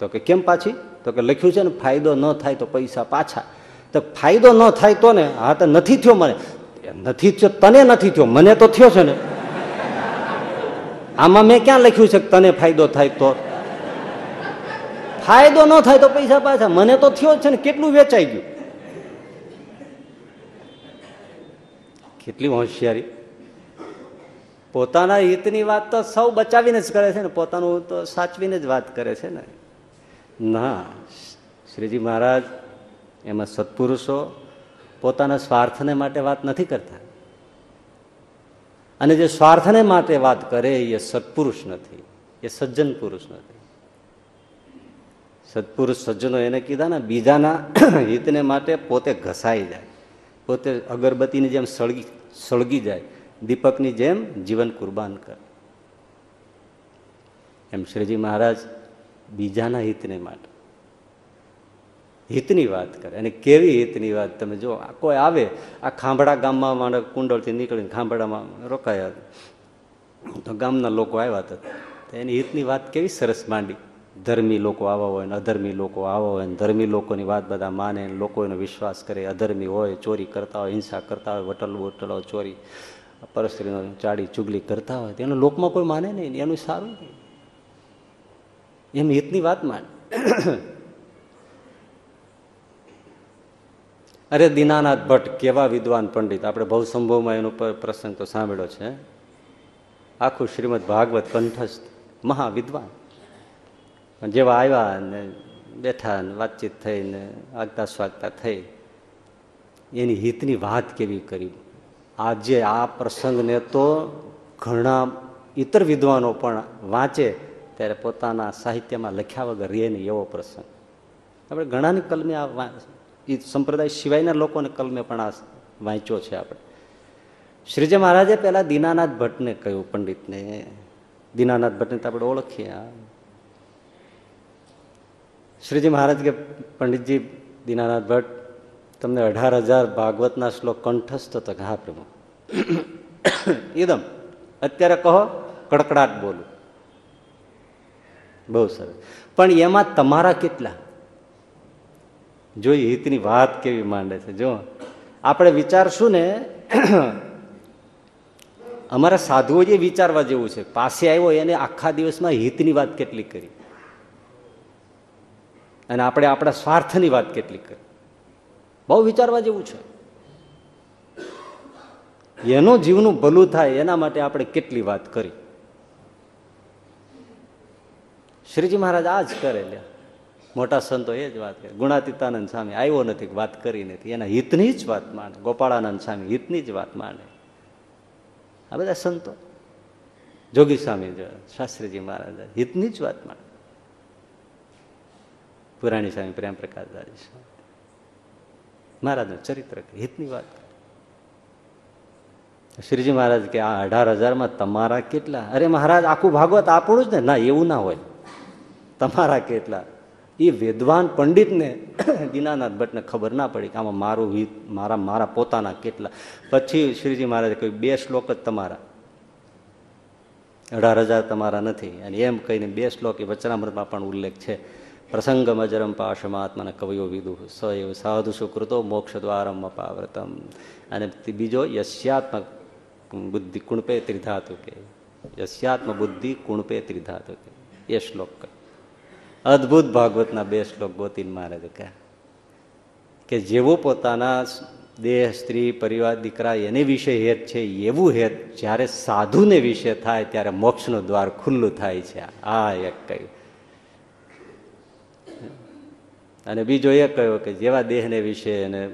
તો કે કેમ પાછી? તો કે લખ્યું છે ને, ફાયદો ન થાય તો પૈસા પાછા. તો ફાયદો ન થાય તો ને હા તો નથી થયો મને. નથી થયો, તને નથી થયો, મને તો થયો છે ને. આમાં મેં ક્યાં લખ્યું છે તને ફાયદો થાય તો? ફાયદો ન થાય તો પૈસા પાછા. મને તો થયો જ છે ને, કેટલું વેચાઈ ગયું? કેટલી હોશિયારી. પોતાના હિતની વાત તો સૌ બચાવીને જ કરે છે ને, પોતાનું તો સાચવીને જ વાત કરે છે ને. ના, શ્રીજી મહારાજ એમાં સત્પુરુષો પોતાના સ્વાર્થને માટે વાત નથી કરતા. અને જે સ્વાર્થને માટે વાત કરે એ સત્પુરુષ નથી, એ સજ્જન પુરુષ નથી. સત્પુરુષ સજ્જનો એને કીધા ને, બીજાના (clears throat) હિતને માટે પોતે ઘસાઈ જાય, પોતે અગરબત્તીની જેમ સળગી સળગી જાય, દીપકની જેમ જીવન કુરબાન કરે. એમ શ્રીજી મહારાજ બીજાના હિતને માટે હિતની વાત કરે. અને કેવી હિતની વાત? તમે જો કોઈ આવે, આ ખાંભડા ગામમાં મારે કુંડળથી નીકળીને ખાંભડામાં રોકાયા તો ગામના લોકો આવ્યા હતા. તો એની હિતની વાત કેવી સરસ માંડી. ધર્મી લોકો આવા હોય ને અધર્મી લોકો આવા હોય ને ધર્મી લોકોની વાત બધા માને લોકો એનો વિશ્વાસ કરે. અધર્મી હોય, ચોરી કરતા હોય, હિંસા કરતા હોય, વટલ વટલો ચોરી, પરસ્ત્રીનો ચાડી ચુગલી કરતા હોય. તેનો લોકમાં કોઈ માને નહીં એનું સારું નહીં. એમ હિતની વાત માને અરે દીનાનાથ ભટ્ટ, કેવા વિદ્વાન પંડિત. આપણે ભવસંભવમાં એનો પ્રસંગ તો સાંભળ્યો છે. આખું શ્રીમદ ભાગવત કંઠસ્થ, મહાવિદ્વાન. પણ જેવા આવ્યા ને, બેઠા ને, વાતચીત થઈ ને, આગતા સ્વાગતા થઈ, એની હિતની વાત કેવી કરી? આજે આ પ્રસંગને તો ઘણા ઇતર વિદ્વાનો પણ વાંચે, ત્યારે પોતાના સાહિત્યમાં લખ્યા વગર રહે નહીં એવો પ્રસંગ. આપણે ઘણાની કલમે આ એ સંપ્રદાય સિવાયના લોકોને કલમે પણ આ વાંચ્યો છે આપણે. શ્રીજી મહારાજે પહેલાં દીનાનાથ ભટ્ટને કહ્યું, પંડિતને. દીનાનાથ ભટ્ટને તો આપણે ઓળખીએ શ્રીજી મહારાજ કે, પંડિતજી, દીનાનાથ ભટ્ટ, તમને અઢાર હજાર ભાગવતના શ્લોક કંઠસ્થ તો હા પ્રભુ એકદમ અત્યારે કહો, કડકડાટ બોલું. બહુ સરસ. પણ એમાં તમારા કેટલા? જો એ હિતની વાત કેવી માંડે છે, જો. આપણે વિચારશું ને, (clears throat) અમારા સાધુઓ જે વિચારવા જેવું છે, પાસે આવ્યો એને આખા દિવસમાં હિતની વાત કેટલી કરી. અને આપણે આપણા સ્વાર્થની વાત કેટલી કરી. બહુ વિચારવા જેવું છે. એનું જીવનું ભલું થાય એના માટે આપણે કેટલી વાત કરી. શ્રીજી મહારાજ આ જ કરે લે મોટા સંતો એ જ વાત કરે. ગુણાતીતાનંદ સ્વામી આવ્યો નથી, વાત કરી નથી. એના હિતની જ વાત માને. ગોપાળાનંદ સ્વામી હિતની જ વાત માને. આ બધા સંતો. જોગી સ્વામી શાસ્ત્રીજી મહારાજ, હિતની જ વાત માને. પુરાણી સ્વામી પ્રેમ પ્રકાશ દાદી સ્વામી. મહારાજનું ચરિત્ર હિતની વાત શ્રીજી મહારાજ કે આ અઢાર હજારમાં તમારા કેટલા? અરે મહારાજ, આખું ભાગવત આપણું જ ને? ના, એવું ના હોય. તમારા કેટલા? એ વેદવાન પંડિતને દીનાનાથ ભટ્ટને ખબર ના પડી કે આમાં મારું મારા મારા પોતાના કેટલા. પછી શ્રીજી મહારાજે કહ્યું, બે શ્લોક જ તમારા. અઢાર હજાર તમારા નથી. અને એમ કહીને બે શ્લોક એ વચનામૃતમાં પણ ઉલ્લેખ છે. પ્રસંગમ અજરમ પાશમાત્માને કવિઓ વિદુ સ એવ સાધુ સુકૃતો મોક્ષ દ્વારમ અપાવ્રતમ અને બીજો, યસ્યાત્મક બુદ્ધિ કુણપે ત્રિધાતુ કે યસ્યાત્મ બુદ્ધિ કુણપે ત્રિધાતુ કે એ શ્લોક કહે અદભુત ભાગવતના બે શ્લોક ગોતીન મહારાજ કહે કે જેવો પોતાના દેહ, સ્ત્રી, પરિવાર, દીકરા એને વિશે હેત છે, એવું હેત જ્યારે સાધુને વિશે થાય ત્યારે મોક્ષનું દ્વાર ખુલ્લું થાય છે. આ એક કહ્યું. અને બીજો એ કહ્યો કે જેવા દેહને વિશે અને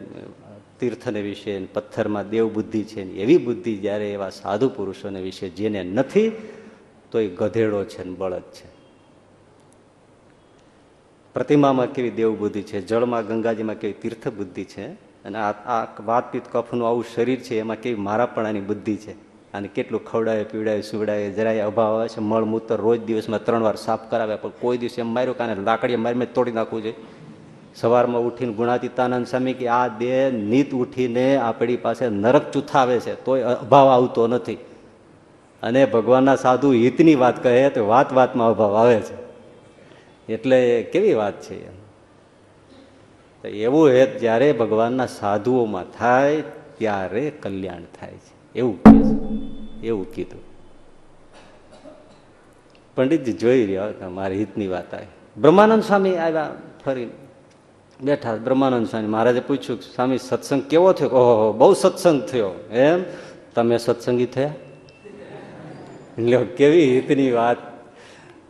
તીર્થને વિશે પથ્થરમાં દેવ બુદ્ધિ છે એવી બુદ્ધિ જ્યારે એવા સાધુ પુરુષોને વિશે જેને નથી, તો એ ગધેડો છે ને બળદ છે. પ્રતિમામાં કેવી દેવ બુદ્ધિ છે? જળમાં, ગંગાજીમાં કેવી તીર્થ બુદ્ધિ છે? અને આ આ વાતપીત કફનું આવું શરીર છે, એમાં કેવી મારાપણાની બુદ્ધિ છે? અને કેટલું ખવડાવે, પીવડાવે, સુવડાવે, જરાય અભાવ આવે છે? મળમૂત્ર રોજ દિવસમાં ત્રણ વાર સાફ કરાવે, પણ કોઈ દિવસ એમ માર્યો કાને લાકડીએ મારી તોડી નાખવું જોઈએ. સવારમાં ઉઠીને ગુણાતીતાનંદ સ્વામી કે આ દેહ નીત ઉઠીને આપણી પાસે નરક ચૂથાવે છે, તોય અભાવ આવતો નથી. અને ભગવાનના સાધુ હિતની વાત કહે તો વાત વાતમાં અભાવ આવે છે. એટલે કેવી વાત છે તો એવું હેત જ્યારે ભગવાનના સાધુઓમાં થાય, ત્યારે કલ્યાણ થાય છે. એવું કહે છે. એવું કીધું. પંડિતજી જોઈ રહ્યા કે મારી હિતની વાત આવી. બ્રહ્માનંદ સ્વામી આવ્યા, ફરી બેઠા. બ્રહ્માનંદ સ્વામી મહારાજે પૂછ્યું સ્વામી, સત્સંગ કેવો થયો? ઓહો, બહુ સત્સંગ થયો. એમ? તમે સત્સંગી થયા? એટલે કેવી હિતની વાત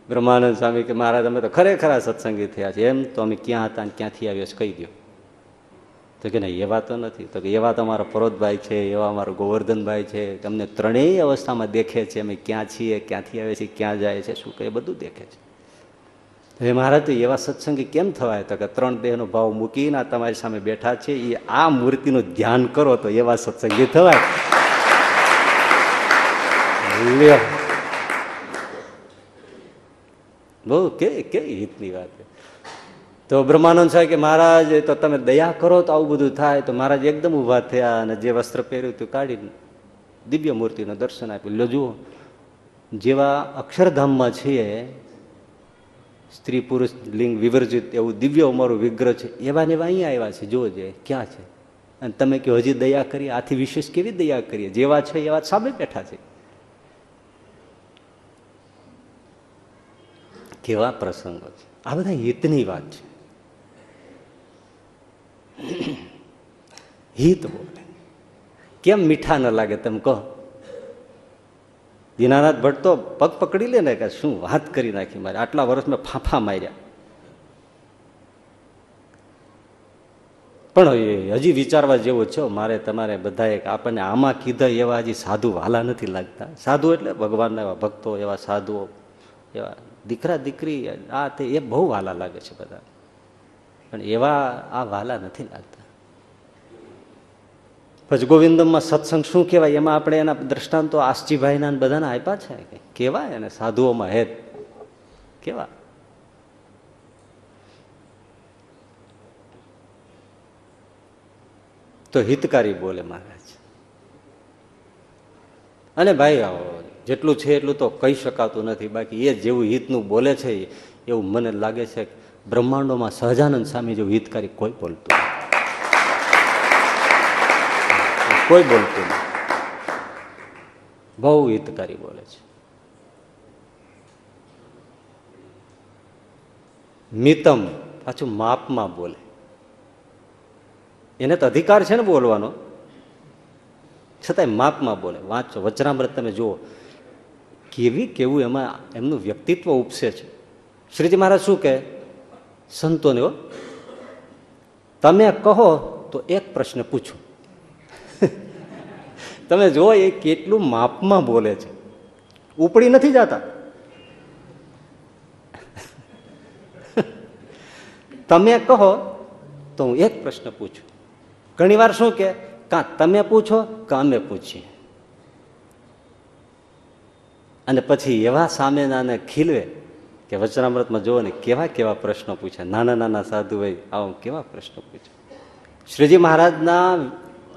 બ્રહ્માનંદ સ્વામી કે મહારાજ, અમે તો ખરેખર સત્સંગી થયા છે એમ તો અમે ક્યાં હતા અને ક્યાંથી આવ્યો છે કહી દો તો કે નહીં, એવા તો નથી. તો કે એવા તો અમારા પરોતભાઈ છે, એવા અમારો ગોવર્ધનભાઈ છે. અમને ત્રણેય અવસ્થામાં દેખે છે અમે ક્યાં છીએ, ક્યાંથી આવે છે ક્યાં જાય છે, શું કહે બધું દેખે છે. હવે મહારાજ એવા સત્સંગી કેમ થવાય? તો કે ત્રણ દેહનો ભાવ મૂકીને તમારી સામે બેઠા છે એ આ મૂર્તિનું ધ્યાન કરો તો એવા સત્સંગી થવાય લ્યો બહુ કે કેવી હિતની વાત તો બ્રહ્માનંદ સાહેબ કે, મહારાજ, તો તમે દયા કરો તો આવું બધું થાય. તો મહારાજ એકદમ ઊભા થયા અને જે વસ્ત્ર પહેર્યું હતું કાઢીને દિવ્ય મૂર્તિનું દર્શન આપ્યું. લો જુઓ, જેવા અક્ષરધામમાં છીએ, સ્ત્રી પુરુષ લિંગ વિવર્જિત એવું દિવ્ય અમારું વિગ્રહ છે, એવા ને એવા અહીંયા આવ્યા છે. જુઓ જે, ક્યાં છે? અને તમે કે હજી દયા કરીએ, આથી વિશેષ કેવી દયા કરીએ? જેવા છે એવા સામે બેઠા છે. કેવા પ્રસંગો છે? આ બધા હિતની વાત છે. હિત બોલે. કેમ મીઠા ન લાગે તમે કહો? દીનાનાથ ભટ્ટ તો પગ પકડી લે ને કે શું વાત કરી નાખી મારે? આટલા વર્ષ મેં ફાંફા માર્યા. પણ હજી વિચારવા જેવું છે, મારે તમારે બધાએ આપણને આમાં કીધા એવા હજી સાધુ વાલા નથી લાગતા. સાધુ એટલે ભગવાનના એવા ભક્તો, એવા સાધુઓ, એવા દીકરા દીકરી, આ તે એ બહુ વાલા લાગે છે બધા. પણ એવા આ વાલા નથી લાગતા. ભજગોવિંદમમાં સત્સંગ શું કહેવાય? એમાં આપણે એના દ્રષ્ટાંતો આશ્ચીભાઈના બધાને આપ્યા છે કેવાય અને સાધુઓમાં હેત. કેવા તો હિતકારી બોલે મહારાજ. અને ભાઈ આવો. જેટલું છે એટલું તો કહી શકાતું નથી. બાકી એ જેવું હિતનું બોલે છે એવું મને લાગે છે બ્રહ્માંડોમાં સહજાનંદ સ્વામી જેવું હિતકારી કોઈ બોલતું કોઈ બોલતું બહુ હિતકારી બોલે છે. મિતમ પાછું માપમાં બોલે. એને તો અધિકાર છે ને બોલવાનો. છતાંય માપમાં બોલે. વાંચો, વચનામૃત તમે જુઓ. કેવી કેવું એમાં એમનું વ્યક્તિત્વ ઉપસે છે. શ્રીજી મહારાજ શું કહે? સંતોને હો. તમે કહો તો એક પ્રશ્ન પૂછો. (laughs) તમે જુઓ એ કેટલું માપમાં બોલે છે. ઉપડી નથી જતા. (laughs) તમે કહો તો હું એક પ્રશ્ન પૂછું. ઘણીવાર શું કે કાં તમે પૂછો, કાં અમે પૂછીએ. અને પછી એવા સામેનાને ખીલવે કે વચનામૃતમાં જુઓ ને કેવા કેવા પ્રશ્નો પૂછ્યા નાના નાના સાધુ હોય આવો કેવા પ્રશ્નો પૂછ્યા શ્રીજી મહારાજના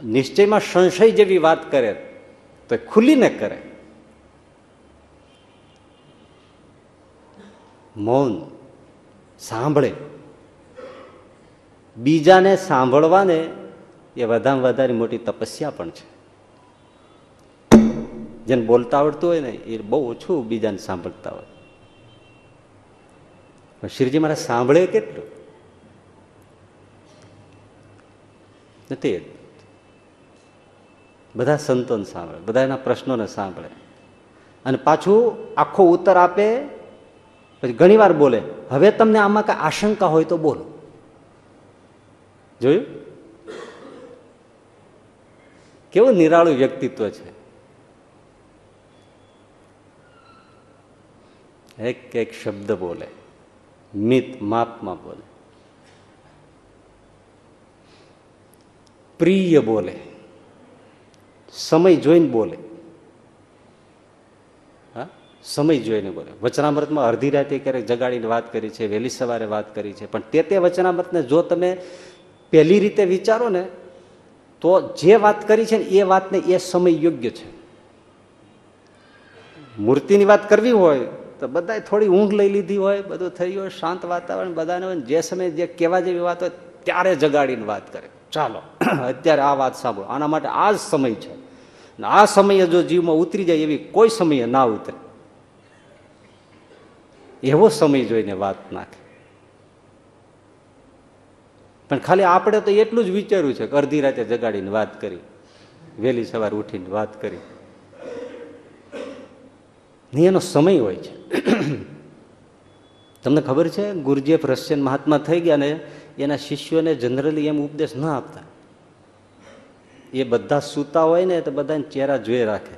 નિશ્ચયમાં સંશય જેવી વાત કરે તો ખુલીને કરે. મૌન, સાંભળે. બીજાને સાંભળવાને એ વધારે વધારે મોટી તપસ્યા પણ છે. જેને બોલતા આવડતું હોય ને, એ બહુ ઓછું બીજાને સાંભળતા હોય. શ્રીજી મારા સાંભળે કેટલું? નથી બધા સંતોને સાંભળે, બધા એના પ્રશ્નોને સાંભળે. અને પાછું આખો ઉત્તર આપે, પછી ઘણી વાર બોલે, હવે તમને આમાં કઈ આશંકા હોય તો બોલો. જોયું? કેવું નિરાળું વ્યક્તિત્વ છે. એક એક શબ્દ બોલે. મિત માપમાં બોલે. પ્રિય બોલે. સમય જોઈને બોલે. હા? સમય જોઈને બોલે. વચનામૃતમાં અડધી રાતે ક્યારેક જગાડીને વાત કરી છે, વહેલી સવારે વાત કરી છે, પણ તે તે વચનામૃતને જો તમે પહેલી રીતે વિચારો ને, તો જે વાત કરી છે એ વાતને એ સમય યોગ્ય છે. મૂર્તિની વાત કરવી હોય તો બધાએ થોડી ઊંઘ લઈ લીધી હોય બધું થયું હોય શાંત વાતાવરણ બધાને હોય જે સમયે જે કહેવા જેવી વાત હોય ત્યારે જગાડીને વાત કરે. ચાલો. (clears throat) અત્યારે આ વાત સાંભળો. આના માટે આ જ સમય છે. આ સમયે જો જીવમાં ઉતરી જાય એવી કોઈ સમયે ના ઉતરે. એવો સમય જોઈને વાત નાખે. પણ ખાલી આપણે તો એટલું જ વિચાર્યું છે કે અડધી રાતે જગાડીને વાત કરી. વહેલી સવાર ઉઠીને વાત કરી. નહીં, એનો સમય હોય છે. તમને ખબર છે ગુરુજીએફ રશિયન મહાત્મા થઈ ગયા ને, એના શિષ્યોને જનરલી એમ ઉપદેશ ના આપતા. એ બધા સૂતા હોય ને, તો બધાને ચહેરા જોઈ રાખે.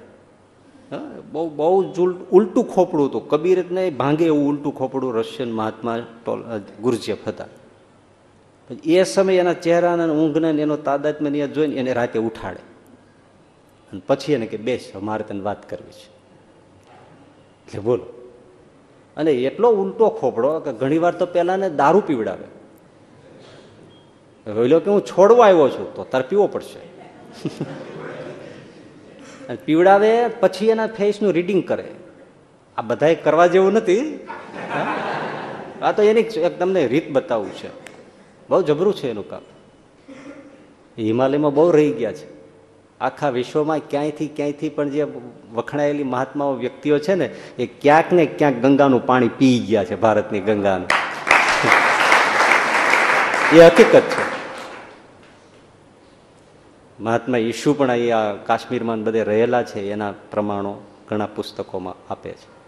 બહુ બહુ ઉલટું ખોપડું હતું. કબીર ને ભાંગે એવું ઉલટું ખોપડું રશિયન મહાત્મા ગુરુજીએફ હતા એ સમય એના ચહેરાના ઊંઘને એનો તાદાત્મ્ય જોઈને એને રાતે ઉઠાડે. અને પછી એને કે, બેસ મારે તને વાત કરવી છે. એટલે બોલો. અને એટલો ઉલટો ખોપડો કે ઘણીવાર તો પેલા ને દારૂ પીવડાવે. ઓલો કે હું છોડવા આવ્યો છું, તો તાર પીવો પડશે. પીવડાવે, પછી એના ફેસનું રીડિંગ કરે. આ બધા કરવા જેવું નથી. આ તો એની એક તમને રીત બતાવવું છે. બહુ જબરું છે એનું કામ. હિમાલયમાં બહુ રહી ગયા છે. આખા વિશ્વમાં ક્યાંયથી ક્યાંયથી પણ જે વખણાયેલી મહાત્માઓ વ્યક્તિઓ છે ને, એ ક્યાંક ને ક્યાંક ગંગાનું પાણી પી ગયા છે ભારતની ગંગાનું. એ હકીકત છે. મહાત્મા ઈશુ પણ અહીંયા કાશ્મીરમાં બધે રહેલા છે, એના પ્રમાણો ઘણા પુસ્તકોમાં આપે છે.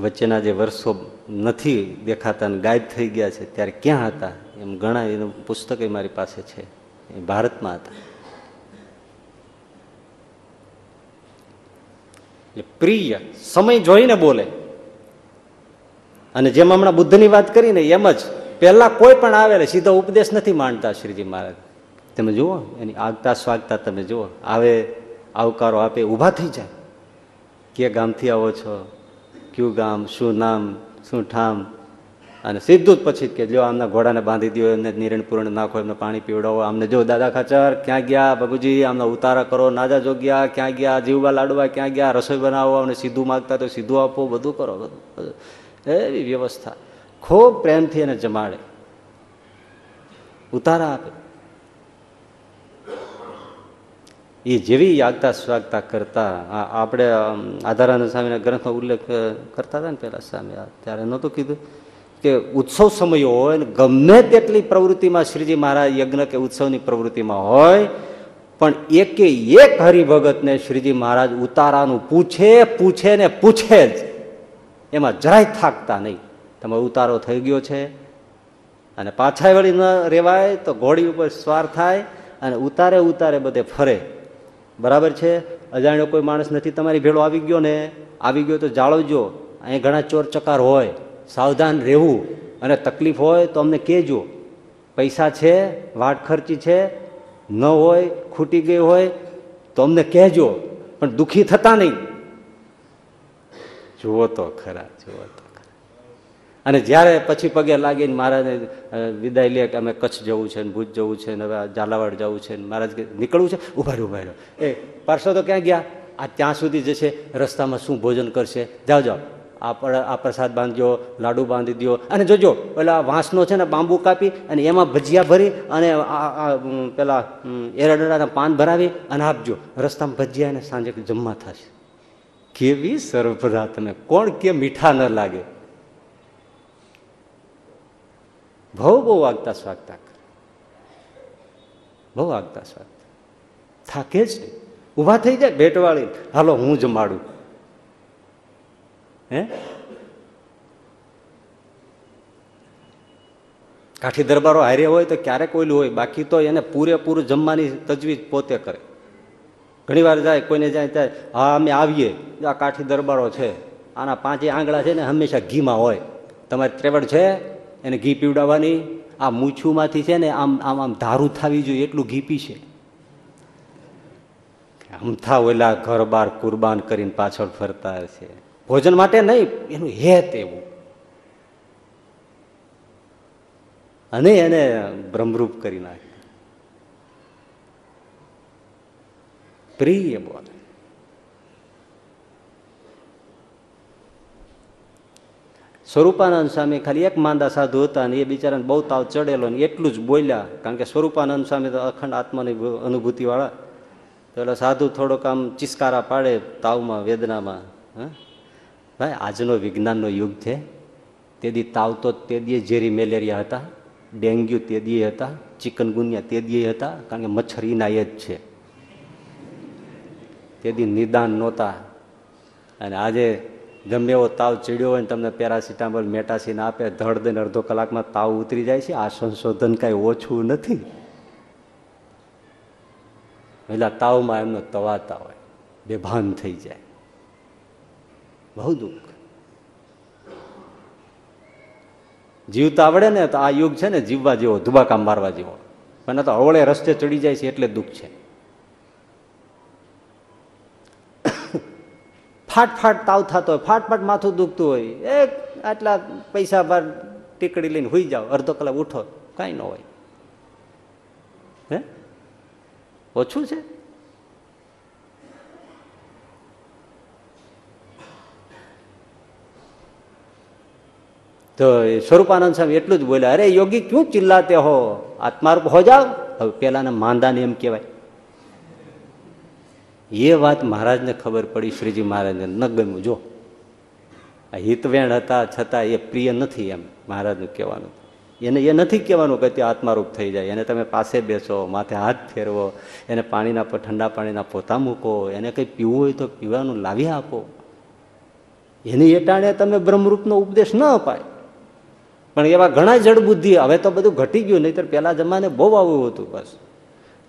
વચ્ચેના જે વર્ષો નથી દેખાતા ગાયબ થઈ ગયા છે, ત્યારે ક્યાં હતા? એમ ઘણા એનું પુસ્તક મારી પાસે છે. એ ભારતમાં હતા. એટલે પ્રિય, સમય જોઈને બોલે. અને જેમ હમણાં બુદ્ધની વાત કરીને એમ જ પહેલા કોઈ પણ આવેલે સીધો ઉપદેશ નથી માનતા શ્રીજી મહારાજ. તમે જુઓ, એની આગતા સ્વાગતા તમે જુઓ. આવે, આવકારો આપે, ઊભા થઈ જાય. કે ગામથી આવો છો? કયું ગામ? શું નામ? શું ઠામ? અને સીધું જ પછી કે જો આમના ઘોડાને બાંધી દો એમને નિરણ પૂરણ નાખો, એમને પાણી પીવડાવો. આમને જો દાદા ખાચર, ક્યાં ગયા? બાબુજી આમના ઉતારા કરો, નાજા જોગ્યા, ક્યાં ગયા? જીવવા લાડવા ક્યાં ગયા? રસોઈ બનાવો અમને સીધું માગતા તો સીધું આપો, બધું કરો, બધું એવી વ્યવસ્થા. ખૂબ પ્રેમથી એને જમાડે. ઉતારા આપે. એ જેવી યાગતા સ્વાગતા કરતા આપણે આધારાનંદ સ્વામીના ગ્રંથનો ઉલ્લેખ કરતા હતા ને પેલા સામે ત્યારે નહોતું કીધું. કે ઉત્સવ સમયો હોય ને ગમે તેટલી પ્રવૃત્તિમાં શ્રીજી મહારાજ યજ્ઞ કે ઉત્સવની પ્રવૃત્તિમાં હોય, પણ એકે એક હરિભગતને શ્રીજી મહારાજ ઉતારાનું પૂછે પૂછે ને પૂછે જ. એમાં જરાય થાકતા નહીં. તમે ઉતારો થઈ ગયો છે અને પાછા વળી ન રેવાય તો ઘોડી ઉપર સ્વાર થાય અને ઉતારે ઉતારે બધે ફરે. બરાબર છે? અજાણ્યો કોઈ માણસ નથી, તમારી ભેળો આવી ગયો ને? આવી ગયો તો જાળવજો. અહીં ઘણા ચોર ચકાર હોય. સાવધાન રહેવું અને તકલીફ હોય તો અમને કહેજો. પૈસા છે, વાટ ખર્ચી છે, ન હોય, ખૂટી ગઈ હોય તો અમને કહેજો, પણ દુઃખી થતા નહીં. જુઓ તો ખરા, જુઓ તો અને જ્યારે પછી પગે લાગીને મહારાજને વિદાય લે કે અમે કચ્છ જવું છે ને ભુજ જવું છે ને હવે ઝાલાવાડ જવું છે ને મહારાજ નીકળવું છે? ઊભા રહ્યો ઊભા રહ્યો એ તો ક્યાં ગયા? આ ત્યાં સુધી જશે રસ્તામાં શું ભોજન કરશે? જાઓ જાઓ. આ પ્રસાદ બાંધજો લાડુ બાંધી દો અને જોજો, પેલા વાંસનો છે ને બાંબુ કાપી અને એમાં ભજીયા ભરી અને પેલા એરડાના પાન ભરાવી અને આપજો. રસ્તામાં ભજીયા અને સાંજે જમવા થશે. કેવી સરભરા તમે કોણ કે મીઠા ન લાગે? બહુ બહુ આગતા સ્વાગતા કરે. બહુ આગતા સ્વાગતા. થાકે નહીં. ઊભા થઈ જાય ભેટવાળી હાલો, હું જમાડું. હે? કાઠી દરબારો હારે હોય તો ક્યારેક ઓયલું હોય. બાકી તો એને પૂરેપૂરું જમવાની તજવીજ પોતે કરે. ઘણી વાર જાય, કોઈને જાય ત્યારે હા, અમે આવીએ. આ કાઠી દરબારો છે. આના પાંચે આંગળા છે ને હંમેશા ઘીમાં હોય. તમારે ત્રેવડ છે, એને ઘી પીવડાવવાની. આ મૂછુમાંથી છે ને આમ આમ આમ ધારું થવી જોઈએ, એટલું ઘી પીશે. અમથા ઓલા ઘર બાર કુરબાન કરીને પાછળ ફરતા છે ભોજન માટે નહીં, એનું હેત એવું. અને એને બ્રહ્મરૂપ કરી નાખે પ્રિય બોલે. સ્વરૂપાનંદ સ્વામી ખાલી એક માંદા સાધુ હતા ને એ બિચારાને બહુ તાવ ચડેલો ને એટલું જ બોલ્યા, કારણ કે સ્વરૂપાનંદ સ્વામી તો અખંડ આત્માની અનુભૂતિ વાળા તો એટલે સાધુ થોડોક આમ ચિસ્કારા પાડે તાવમાં, વેદનામાં, હા? ભાઈ આજનો વિજ્ઞાનનો યુગ છે. તે દી તાવ તો તે દીએ ઝેરી મેલેરિયા હતા, ડેન્ગ્યુ તે દીએ હતા, ચિકનગુનિયા તે દીએ હતા, કારણ કે મચ્છર ઇનાય જ છે. તે દી નિદાન નહોતા. અને આજે ગમે એવો તાવ ચડ્યો હોય ને તમને પેરાસિટામોલ, મેટાસીન આપે, ધડ દઈને અડધો કલાકમાં તાવ ઉતરી જાય છે. આ સંશોધન કાંઈ ઓછું નથી. પહેલાં તાવમાં એમનો તવાતા હોય, બેભાન થઈ જાય. બહુ દુઃખ જીવતા આવડે ને, તો આ યુગ છે ને, જીવવા જેવો ધુબાકા મારવા જેવો. પણ તો અવળે રસ્તે ચડી જાય છે એટલે દુઃખ છે. ફાટ ફાટ તાવ થતો હોય, ફાટ ફાટ માથું દુખતું હોય, એક આટલા પૈસા બાર ટીકડી લઈને હોઈ જાઓ, અડધો કલાક ઉઠો, કાંઈ ન હોય. હે? ઓછું છે? તો સ્વરૂપાનંદ સ્વામી એટલું જ બોલ્યા, અરે યોગી, ક્યું ચિલ્લાતે હો? આત્મારૂપ હો જાઓ. હવે પેલાને માંદાને એમ કહેવાય. એ વાત મહારાજને ખબર પડી, શ્રીજી મહારાજને. ન ગમ્યું, જો. આ હિતવેણ હતા, છતાં એ પ્રિય નથી એમ મહારાજનું કહેવાનું. એને એ નથી કહેવાનું કે ત્યાં આત્મારૂપ થઈ જાય. એને તમે પાસે બેસો, માથે હાથ ફેરવો, એને પાણીના ઠંડા પાણીના પોતા મૂકો, એને કંઈ પીવું હોય તો પીવાનું લાવી આપો. એની એટાણે તમે બ્રહ્મરૂપનો ઉપદેશ ન અપાય. પણ એવા ઘણા જડબુદ્ધિ હવે તો બધું ઘટી ગયું નહીં પેલા જમાને બહુ આવું હતું બસ.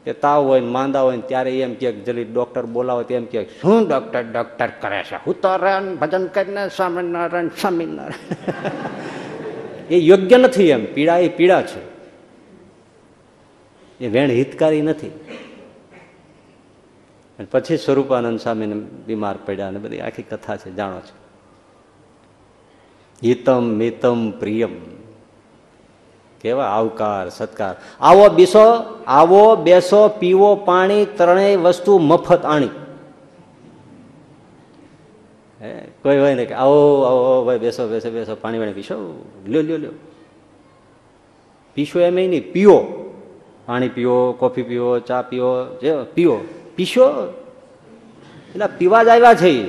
કે તાવ હોય ને માંદા હોય ત્યારે એમ કે જલ્દી ડોક્ટર બોલાવો એમ કે, શું ડોક્ટર ડોક્ટર કરે છે? હું ભજન કરીને સ્વામિનારાયણ સ્વામિનારાયણ. એ યોગ્ય નથી એમ. પીડા એ પીડા છે. એ વેણ હિતકારી નથી. પછી સ્વરૂપાનંદ સ્વામીને બીમાર પડ્યા અને બધી આખી કથા છે, જાણો છો. હિતમ, મિતમ, પ્રિયમ. કેવા આવકાર, સત્કાર. આવો બીસો, આવો બેસો, પીવો, પાણી, ત્રણેય વસ્તુ મફત આણી. કોઈ હોય ને કે, આવો આવો ભાઈ બેસો બેસો બેસો, પાણી વાણી પીશો? લ્યો લ્યો લ્યો. પીશો એમ નહીં, પીઓ. પાણી પીવો કોફી પીવો ચા પીઓ, જે પીઓ. પીશો? એટલે પીવા જ આવ્યા છે.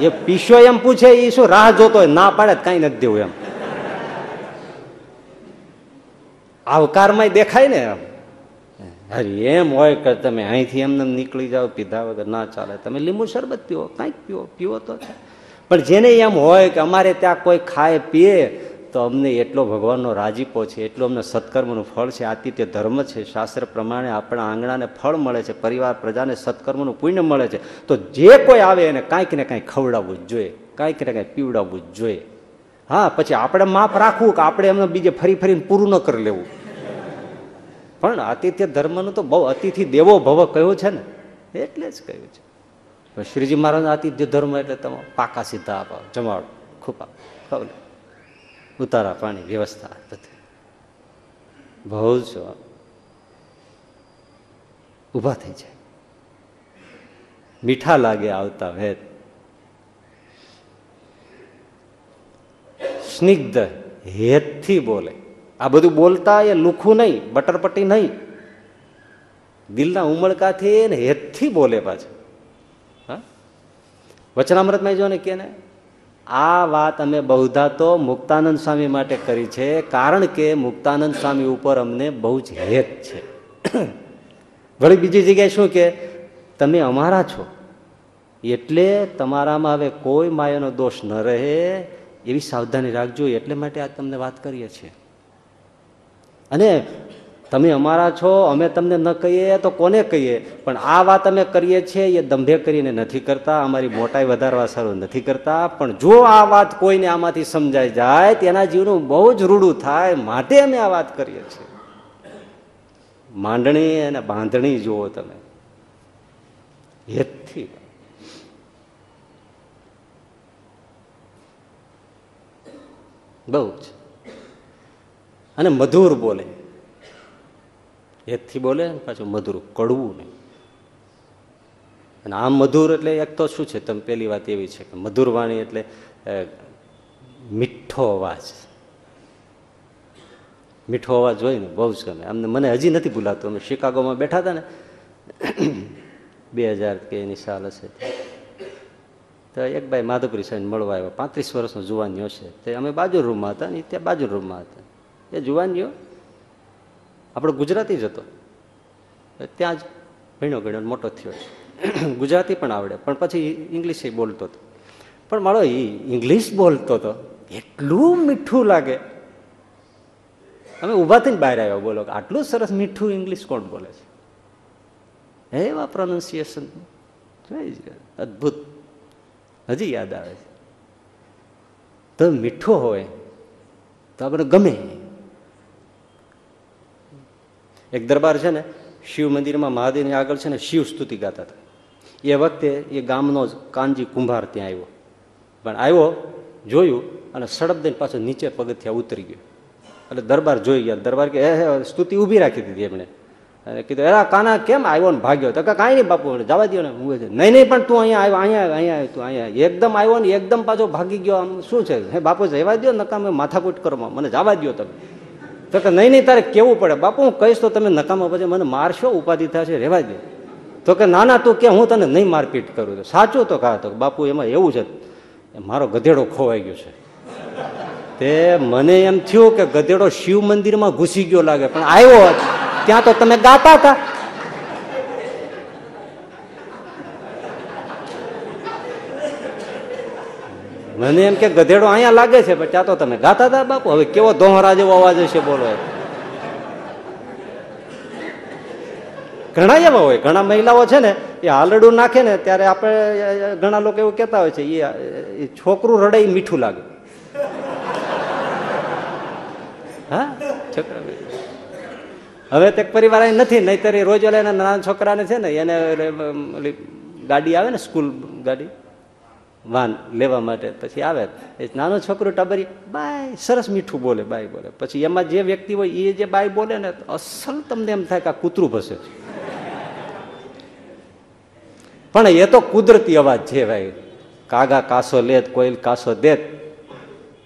એ પીશો એમ પૂછે એ શું રાહ જોતો હોય? ના પાડે કઈ નથી દેવું એમ. આવકારમાં દેખાય ને એમ. અરે એમ હોય કે તમે અહીંથી એમને નીકળી જાઓ, પીધા વગર ના ચાલે. તમે લીંબુ શરબત પીવો કાંઈક પીવો પીવો તો છે. પણ જેને એમ હોય કે અમારે ત્યાં કોઈ ખાય, પીએ, તો અમને એટલો ભગવાનનો રાજીપો છે, એટલું અમને સત્કર્મનું ફળ છે. આતિથ્ય ધર્મ છે, શાસ્ત્ર પ્રમાણે આપણા આંગણાને ફળ મળે છે, પરિવાર પ્રજાને સત્કર્મનું પુણ્ય મળે છે. તો જે કોઈ આવે એને કાંઈક ને કાંઈક ખવડાવવું જ જોઈએ, કાંઈક ને કાંઈક પીવડાવવું જ જોઈએ. હા, પછી આપણે માપ રાખવું કે આપણે એમને બીજે ફરી ફરીને પૂરું ન કરી લેવું. પણ આતિથ્ય ધર્મનું તો બહુ અતિથિ દેવો ભવ કહ્યો છે ને? એટલે જ કહ્યું છે. શ્રીજી મહારાજ આતિથ્ય ધર્મ એટલે તમે પાકા સીધા આપો, જમાડો, ખૂપા ખવલે ઉતારા પાણી, વ્યવસ્થા, બધું. બહુ જ ઊભા થઈ જાય. મીઠા લાગે આવતા ભેદ સ્નિગ્ધ હેતથી બોલે. આ બધું બોલતા એ લુખું નહીં, બટરપટ્ટી નહીં. દિલના ઉમળકાથી ને હેતથી બોલે પાછું. હા? વચનામૃતમાં જો ને કે ને, આ વાત અમે બહુધા તો મુક્તાનંદ સ્વામી માટે કરી છે, કારણ કે મુક્તાનંદ સ્વામી ઉપર અમને બહુ જ હેત છે. વળી બીજી જગ્યાએ શું કે, તમે અમારા છો. એટલે તમારામાં હવે કોઈ માયાનો દોષ ન રહે એવી સાવધાની રાખજો. એટલે માટે આ તમને વાત કરીએ છીએ. અને તમે અમારા છો, અમે તમને ન કહીએ તો કોને કહીએ? પણ આ વાત અમે કરીએ છીએ, એ દંભે કરીને નથી કરતા. અમારી મોટાઈ વધારવા સારું નથી કરતા. પણ જો આ વાત કોઈને આમાંથી સમજાઈ જાય તેના જીવનું બહુ જ રૂડું થાય. માટે અમે આ વાત કરીએ છીએ. માંડણી અને બાંધણી જુઓ તમે. હેતથી. બહુ જ. અને મધુર બોલે. હેતથી બોલે પાછું મધુર, કડવું નહીં. અને આમ મધુર એટલે એક તો શું છે, તમે પહેલી વાત એવી છે કે મધુર વાણી એટલે મીઠો અવાજ. મીઠો અવાજ હોય ને બહુ જ ગમે. અમને, મને હજી નથી ભૂલાતું. અમે શિકાગોમાં બેઠા હતા ને, બે હજાર કે એની સાલ હશે. તો એક ભાઈ માધવપુરી સાહેબ મળવા આવ્યો. પાંત્રીસ વર્ષનો જુવાનીઓ છે. તે અમે બાજુ રૂમમાં હતા ને ત્યાં બાજુ રૂમમાં હતા. એ જુવાનીઓ આપણો ગુજરાતી જ હતો. ત્યાં જ ભણ્યો ગણ્યો મોટો થયો છે. ગુજરાતી પણ આવડે. પણ પછી ઇંગ્લિશ બોલતો હતો. પણ મારો ઇંગ્લિશ બોલતો હતો. એટલું મીઠું લાગે. અમે ઊભા થઈને બહાર આવ્યા. બોલો કે આટલું સરસ મીઠું ઇંગ્લિશ કોણ બોલે છે? એવા પ્રોનાઉન્સિએશન અદભુત. હજી યાદ આવે છે. તો મીઠો હોય તો આપણે ગમે. એક દરબાર છે ને, શિવ મંદિરમાં મહાદેવની આગળ છે ને શિવ સ્તુતિ ગાતા હતા. એ વખતે એ ગામનો જ કાનજી કુંભાર ત્યાં આવ્યો. પણ આવ્યો, જોયું અને સડપ દઈને પાછો નીચે પગથિયા ઉતરી ગયો. એટલે દરબાર જોઈ ગયા. દરબાર કે હે, સ્તુતિ ઊભી રાખી દીધી એમણે. અને કીધું એરા કાના કેમ આવ્યો ને ભાગ્યો? તો કાંઈ નહીં બાપુ જવા દો ને. હું નહીં નહીં, પણ તું અહીંયા આવ્યો, અહીંયા અહીંયા તું અહીંયા એકદમ આવ્યો ને એકદમ પાછો ભાગી ગયો, આમ શું છે? હે બાપુ, જવા દો નકામે માથાકૂટ કરો મને જવા દો તમે. તો કે, નહીં નહીં, તારે કેવું પડે? બાપુ, હું કહીશ તો તમે નકામા, પછી મને મારશો, ઉપાધિ થશે, રહેવા દે તો કે, ના ના, તું કે, હું તને નહીં મારપીટ કરું તો સાચું તો કહા તો, બાપુ, એમાં એવું છે મારો ગધેડો ખોવાઈ ગયો છે. તે મને એમ થયું કે ગધેડો શિવ મંદિરમાં ઘૂસી ગયો લાગે, પણ આવ્યો ત્યાં તો તમે ગાતા હતા. મને એમ કે ગધેડો અહીંયા લાગે છે, પણ ત્યાં તો તમે ગાતા હતા બાપુ. હવે કેવો ધોહરા જેવો અવાજ હશે, બોલો. ઘણા એવા હોય, ઘણા મહિલાઓ છે ને, એ હાલડું નાખે ને, ત્યારે આપણે ઘણા લોકો એવું કહેતા હોય છે એ છોકરું રડે એ મીઠું લાગે. હા? છોકરા હવે તે પરિવાર અહીં નથી, નહીતર એ રોજ એના નાના છોકરાને છે ને, એને ગાડી આવે ને, સ્કૂલ ગાડી, વાન લેવા માટે, પછી આવે. એ નાનો છોકરો ટબરી, બાય, સરસ મીઠું બોલે, બાય બોલે. પછી એમાં જે વ્યક્તિ હોય એ જે બાય બોલે ને અસલ તમને એમ થાય કે આ કૂતરું ભસે પણ એ તો કુદરતી અવાજ છે ભાઈ. કાગા કાસો લેત, કોઈલ કાસો દેત.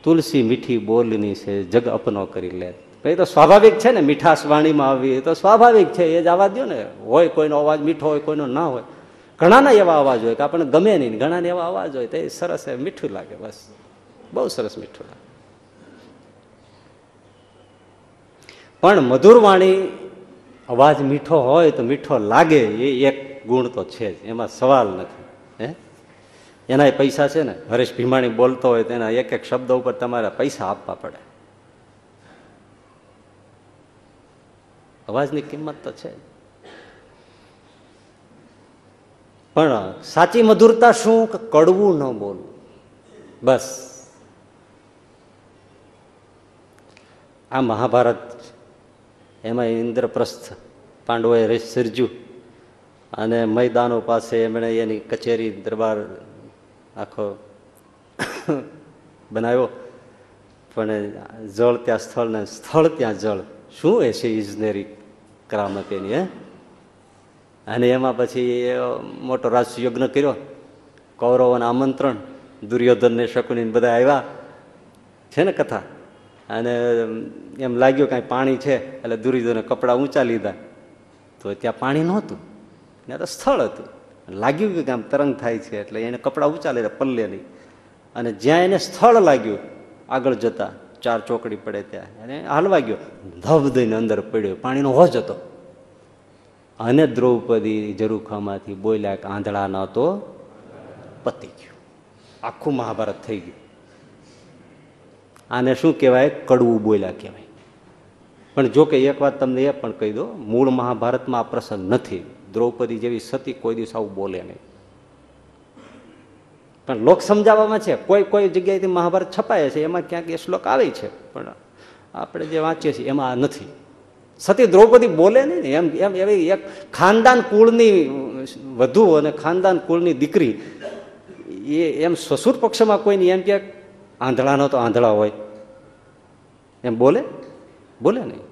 તુલસી મીઠી બોલની છે, જગ અપનો કરી લે એ તો સ્વાભાવિક છે ને, મીઠાશ વાણીમાં આવી તો સ્વાભાવિક છે, એ જ આવા દો ને. હોય કોઈનો અવાજ મીઠો હોય, કોઈનો ના હોય. ઘણાના એવા અવાજ હોય કે આપણને ગમે નહીં ઘણાને એવા અવાજ હોય તો એ સરસ મીઠું લાગે બસ. બહુ સરસ મીઠું લાગે. પણ મધુર વાણી અવાજ મીઠો હોય તો મીઠો લાગે એ એક ગુણ તો છે જ. એમાં સવાલ નથી. હે? એના પૈસા છે ને? હરેશ ભીમાણી બોલતો હોય તો એના એક એક શબ્દ ઉપર તમારે પૈસા આપવા પડે. અવાજની કિંમત તો છે. પણ સાચી મધુરતા શું કે કડવું ન બોલવું? બસ. આ મહાભારત એમાં ઇન્દ્રપ્રસ્થ પાંડવોએ સર્જ્યું અને મેદાનો પાસે એમણે એની કચેરી દરબાર આખો (coughs) બનાવ્યો. પણ જળ ત્યાં સ્થળ ને સ્થળ ત્યાં જળ. શું એ છે ઇજનેરી કરામત એની હે? અને એમાં પછી મોટો રાજયજ્ઞ કર્યો કૌરવોને આમંત્રણ, દુર્યોધનને શકુની બધા આવ્યા, છે ને કથા? અને એમ લાગ્યું કાંઈ પાણી છે, એટલે દુર્યોધને કપડાં ઊંચા લીધા. તો ત્યાં પાણી નહોતું ને તો સ્થળ હતું. લાગ્યું કે આમ તરંગ થાય છે, એટલે એને કપડાં ઊંચા લીધા, પલ્લે નહીં. અને જ્યાં એને સ્થળ લાગ્યું, આગળ જતા ચાર ચોકડી પડે ત્યાં. અને હાલવા ગયો. ધબ દઈને અંદર પડ્યો. પાણીનો હોજ હતો. અને દ્રૌપદી જરૂખામાંથી બોલ્યા કે આંધળા ન તો પતી ગયું. આખું મહાભારત થઈ ગયું. આને શું કહેવાય? કડવું બોલ્યા કહેવાય. પણ જો કે એક વાત તમને એ પણ કહી દો મૂળ મહાભારતમાં આ પ્રસંગ નથી. દ્રૌપદી જેવી સતી કોઈ દિવસ આવું બોલે નહીં. પણ લોક સમજાવવામાં છે. કોઈ કોઈ જગ્યાએથી મહાભારત છપાય છે, એમાં ક્યાંક એ શ્લોક આવે છે, પણ આપણે જે વાંચીએ છીએ એમાં નથી. સતી દ્રૌપદી બોલે નહીં એમ એમ એવી એક ખાનદાન કુળની વધુ અને ખાનદાન કુળની દીકરી, એ એમ સસુર પક્ષમાં કોઈની એમ કે આંધળાનો તો આંધળા હોય. એમ બોલે? બોલે નહીં.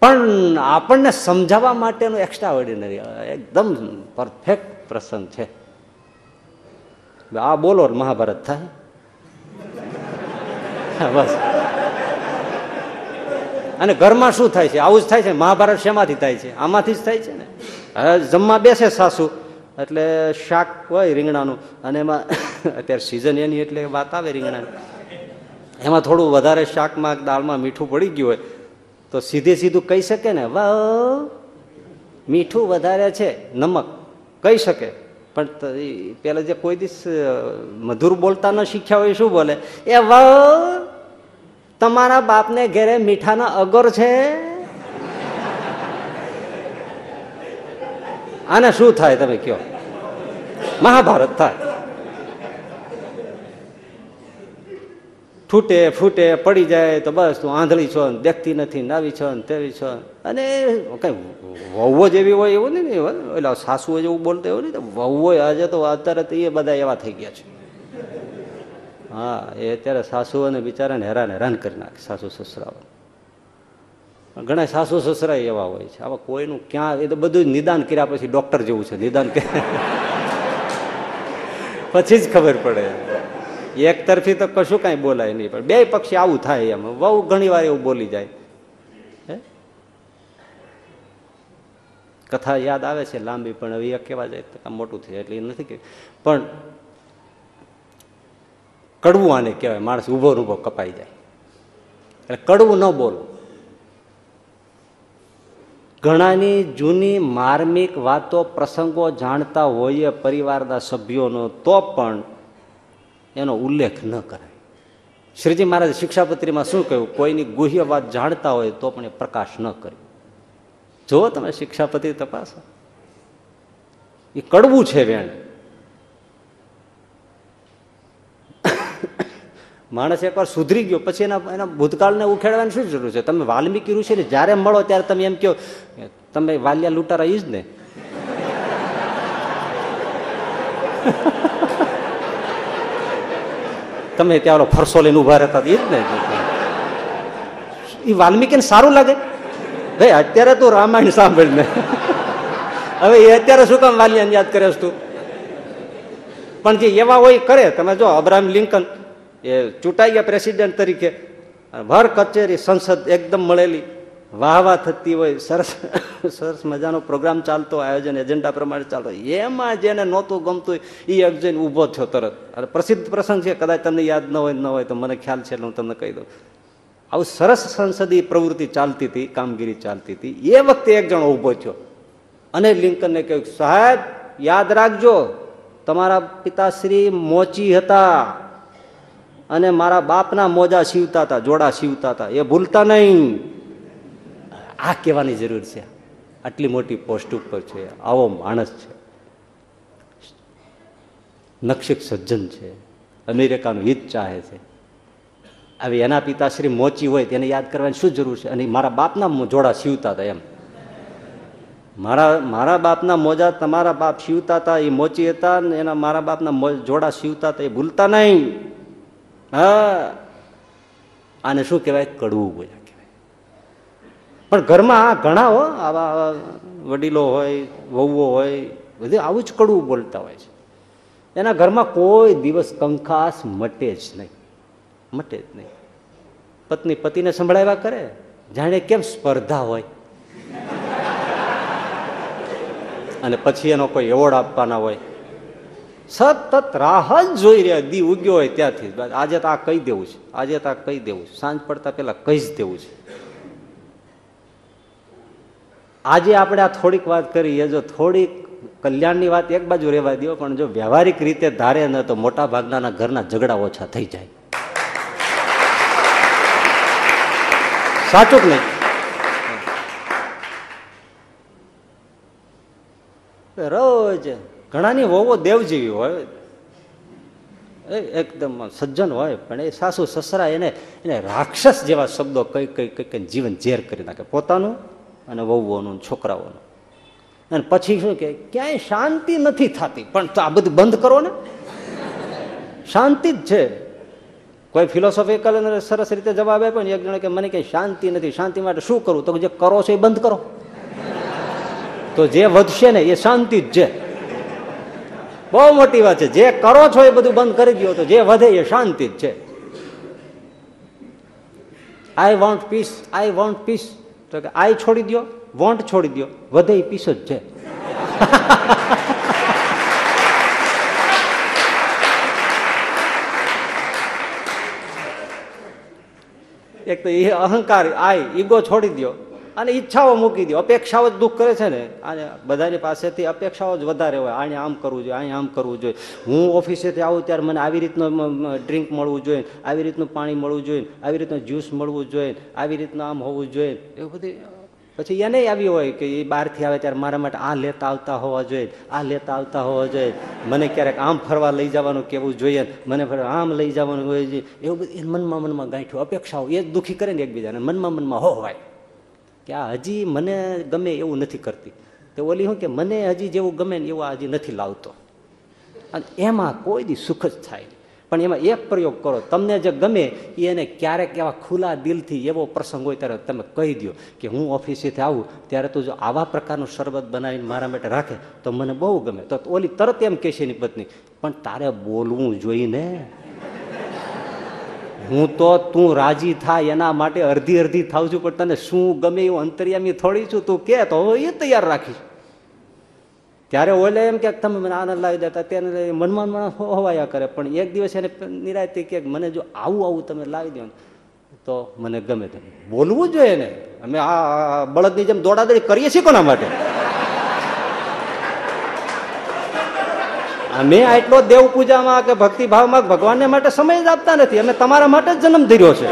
પણ આપણને સમજાવવા માટેનું એક્સ્ટ્રા ઓર્ડિનરી એકદમ પરફેક્ટ પ્રસંગ છે. આ બોલો મહાભારત થાય. બસ. અને ઘરમાં શું થાય છે? આવું જ થાય છે? મહાભારત શેમાંથી થાય છે? આમાંથી જ થાય છે ને? હવે જમવા બેસે સાસુ. એટલે શાક હોય રીંગણાનું. અને એમાં (laughs) અત્યારે સિઝન એની એટલે વાત આવે રીંગણાની. એમાં થોડું વધારે શાકમાં દાળમાં મીઠું પડી ગયું હોય, તો સીધે સીધું કહી શકે ને? વાહ, મીઠું વધારે છે, નમક. કહી શકે. પણ પેલા જે કોઈ દિવસ મધુર બોલતા ન શીખ્યા હોય શું બોલે? એ વ તમારા બાપને ઘેરે મીઠાના અગર છે? આને શું થાય તમે કયો મહાભારત થાય. ફૂટે ફૂટે, પડી જાય તો બસ તું આંધળી છો ને, દેખતી નથી, નાવી છો ને, તેવી છો અને કઈ વહુઓ જેવી હોય એવું નહીં એટલે સાસુઓ જેવું બોલતો એવું નહીં? વહુઓ આજે તો અત્યારે તો એ બધા એવા થઈ ગયા છે. હા, એ અત્યારે સાસુઓને બિચારાને હેરાન હેરાન કરી નાખે, સાસુ સસરાઓ. ઘણા સાસુ સસરા એવા હોય છે. આવા કોઈનું ક્યાં, એ તો બધું નિદાન કર્યા પછી ડોક્ટર જેવું છે, નિદાન પછી જ ખબર પડે. એક તરફી તો કશું કાંઈ બોલાય નહીં, પણ બે પક્ષી આવું થાય એમ. બહુ ઘણી વાર એવું બોલી જાય. કથા યાદ આવે છે લાંબી, પણ હવે કહેવા જાય મોટું થયું, એટલે એ નથી કે પણ કડવું આને કહેવાય, માણસ ઊભો ઊભો કપાઈ જાય. એટલે કડવું ન બોલવું. ઘણાની જૂની માર્મિક વાતો, પ્રસંગો જાણતા હોઈએ પરિવારના સભ્યોનો, તો પણ એનો ઉલ્લેખ ન કરાય. શ્રીજી મહારાજ શિક્ષાપત્રીમાં શું કહ્યું? કોઈની ગુહ્ય વાત જાણતા હોય તો પણ એ પ્રકાશ ન કર્યો જુઓ તમે શિક્ષાપત્રી તપાસો. એ કડવું છે વેણ. માણસ એકવાર સુધરી ગયો, પછી એના એના ભૂતકાળને ઉખેડવાની શું જરૂર છે? તમે વાલ્મીકી ઋષિને જ્યારે મળો ત્યારે તમે એમ કહો તમે વાલિયા લૂંટારા ઈ જ ને. તમે ત્યાં ફરસો લઈને ઊભા રહેતા એ જ ને. એ વાલ્મીકીને સારું લાગે. ભાઈ, અત્યારે તું રામાયણ સાંભળ ને હવે એ અત્યારે શું કામ વાલિયાને યાદ કરે તું પણ જે એવા હોય કરે. તમે જો અબ્રાહમ લિંકન, એ ચૂંટાઈ ગયા પ્રેસિડેન્ટ તરીકે. ભર કચેરી, સંસદ એકદમ મળેલી. વાહ વાહ થતી હોય, સરસ સરસ મજાનો પ્રોગ્રામ ચાલતો, આયોજન, એજન્ડા પ્રમાણે ચાલતો એમાં જેને નહોતું ગમતું એ જઈને ઊભો થયો તરત. અને પ્રસિદ્ધ પ્રસંગ છે, કદાચ તમને યાદ ન હોય ન હોય, તો મને ખ્યાલ છે એટલે હું તમને કહી દઉં. આવું સરસ સંસદીય પ્રવૃત્તિ ચાલતી હતી, કામગીરી ચાલતી હતી. એ વખતે એક જણો ઊભો થયો. અને લિંકનને કહ્યું, સાહેબ, યાદ રાખજો, તમારા પિતાશ્રી મોચી હતા અને મારા બાપના મોજા સીવતા હતા, જોડા સીવતા હતા. એ ભૂલતા નહીં. આ કહેવાની જરૂર છે. આટલી મોટી પોસ્ટ ઉપર છે. આવો માણસ છે. નક્ષિક સજ્જન છે. અમેરિકાનું હિત ચાહે છે. હવે એના પિતાશ્રી મોચી હોય તેને યાદ કરવાની શું જરૂર છે? અને મારા બાપના જોડા સીવતા હતા એમ. મારા મારા બાપના મોજા તમારા બાપ સીવતા હતા, એ મોચી હતા, ને એના મારા બાપના જોડા સીવતા હતા, એ ભૂલતા નહીં. હા. આને શું કહેવાય? કડવું બોલ્યા. પણ ઘરમાં ઘણા, હો, આવા આવા વડીલો હોય, વહુઓ હોય, બધું આવું જ કડવું બોલતા હોય છે. એના ઘરમાં કોઈ દિવસ કંકાસ મટે જ નહીં. મટે જ નહીં. પત્ની પતિને સંભળાવ્યા કરે, જાણે કેમ સ્પર્ધા હોય. અને પછી એનો કોઈ એવોર્ડ આપવાના હોય. સતત રાહ જ જોઈ રહ્યા, દી ઉગ્યો હોય ત્યાંથી. આજે તો આ કહી દેવું છે. આજે તો આ કહી દેવું છે. સાંજ પડતા પહેલાં કહી જ દેવું છે. આજે આપણે આ થોડીક વાત કરીએ જો થોડીક કલ્યાણની વાત એક બાજુ રહેવા દો પણ જો વ્યવહારિક રીતે ધારે ને તો મોટા ભાગના ઘરના ઝઘડા ઓછા થઈ જાય. સાચું જ નહીં? રોજ ઘણાની હોવો દેવ જેવી હોય એકદમ સજ્જન હોય, પણ એ સાસુ સસરા એને એને રાક્ષસ જેવા શબ્દો કઈ કઈ કઈ જીવન ઝેર કરી નાખે. પોતાનું અને વહુઓનું છોકરાઓનું. અને પછી શું કે, ક્યાંય શાંતિ નથી થતી. પણ તો આ બધું બંધ કરો ને. શાંતિ જ છે. કોઈ ફિલોસોફિકલ સરસ રીતે જવાબ આપે ને એક જણે કે મને કઈ શાંતિ નથી. શાંતિ માટે શું કરવું તો જે કરો છો એ બંધ કરો. તો જે વધશે ને એ શાંતિ જ છે. બહુ મોટી વાત છે. જે કરો છો એ બધું બંધ કરી દો તો જે વધે એ શાંતિ જ છે. I want peace I want peace તો કે આઈ છોડી દો વોન્ટ છોડી દો વધે પીસો પીસ જ છે. (laughs) એક તો એ અહંકાર, આય, ઈગો છોડી દો અને ઈચ્છાઓ મૂકી દો. અપેક્ષાઓ જ દુઃખ કરે છે ને? અને બધાની પાસેથી અપેક્ષાઓ જ વધારે હોય. આને આમ કરવું જોઈએ અહીં આમ કરવું જોઈએ. હું ઓફિસેથી આવું ત્યારે મને આવી રીતનું ડ્રિંક મળવું જોઈએ, આવી રીતનું પાણી મળવું જોઈએ, આવી રીતનું જ્યુસ મળવું જોઈએ, આવી રીતનું આમ હોવું જોઈએ. એવું બધી, પછી એને આવી હોય કે એ બહારથી આવે ત્યારે મારા માટે આ લેતા આવતા હોવા જોઈએ, આ લેતા આવતા હોવા જોઈએ. મને ક્યારેક આમ ફરવા લઈ જવાનું કેવું જોઈએ, મને આમ લઈ જવાનું હોય એવું બધું મનમાં મનમાં ગાંઠ્યું અપેક્ષાઓ, એ જ દુઃખી કરે ને એકબીજાને. મનમાં મનમાં હોવાય કે આ હજી મને ગમે એવું નથી કરતી. તો ઓલી શું કે, મને હજી જેવું ગમે ને એવું હજી નથી લાવતો. અને એમાં કોઈ દી સુખ જ થાય પણ એમાં એક પ્રયોગ કરો, તમને જે ગમે એને ક્યારેક એવા ખુલ્લા દિલથી એવો પ્રસંગ હોય ત્યારે તમે કહી દો કે હું ઓફિસેથી આવું, ત્યારે તું જો આવા પ્રકારનું શરબત બનાવીને મારા માટે રાખે તો મને બહુ ગમે. તો ઓલી તરત એમ કહેશે એની પત્ની, પણ તારે બોલવું જોઈને હું તો તું રાજી થાય એના માટે અડધી અડધી થાવ છું, પણ તને શું ગમે એવું અંતરિયામી થોડી છું, તું કે તો એ તૈયાર રાખીશ. ત્યારે ઓલે એમ કે તમે મને આનંદ લાવી દેતા તેને મનમાં મનમાં હોવાયા કરે. પણ એક દિવસ એને નિરાયતી કે મને જો આવું આવું તમે લાવી દો તો મને ગમે તેમ. બોલવું જોઈએ ને. અમે આ બળદની જેમ દોડાદોડી કરીએ છીએ કોના માટે? અમે આટલો દેવ પૂજામાં કે ભક્તિ ભાવમાં ભગવાનને માટે સમય જ આપતા નથી. અમે તમારા માટે જ જન્મ ધીર્યો છે.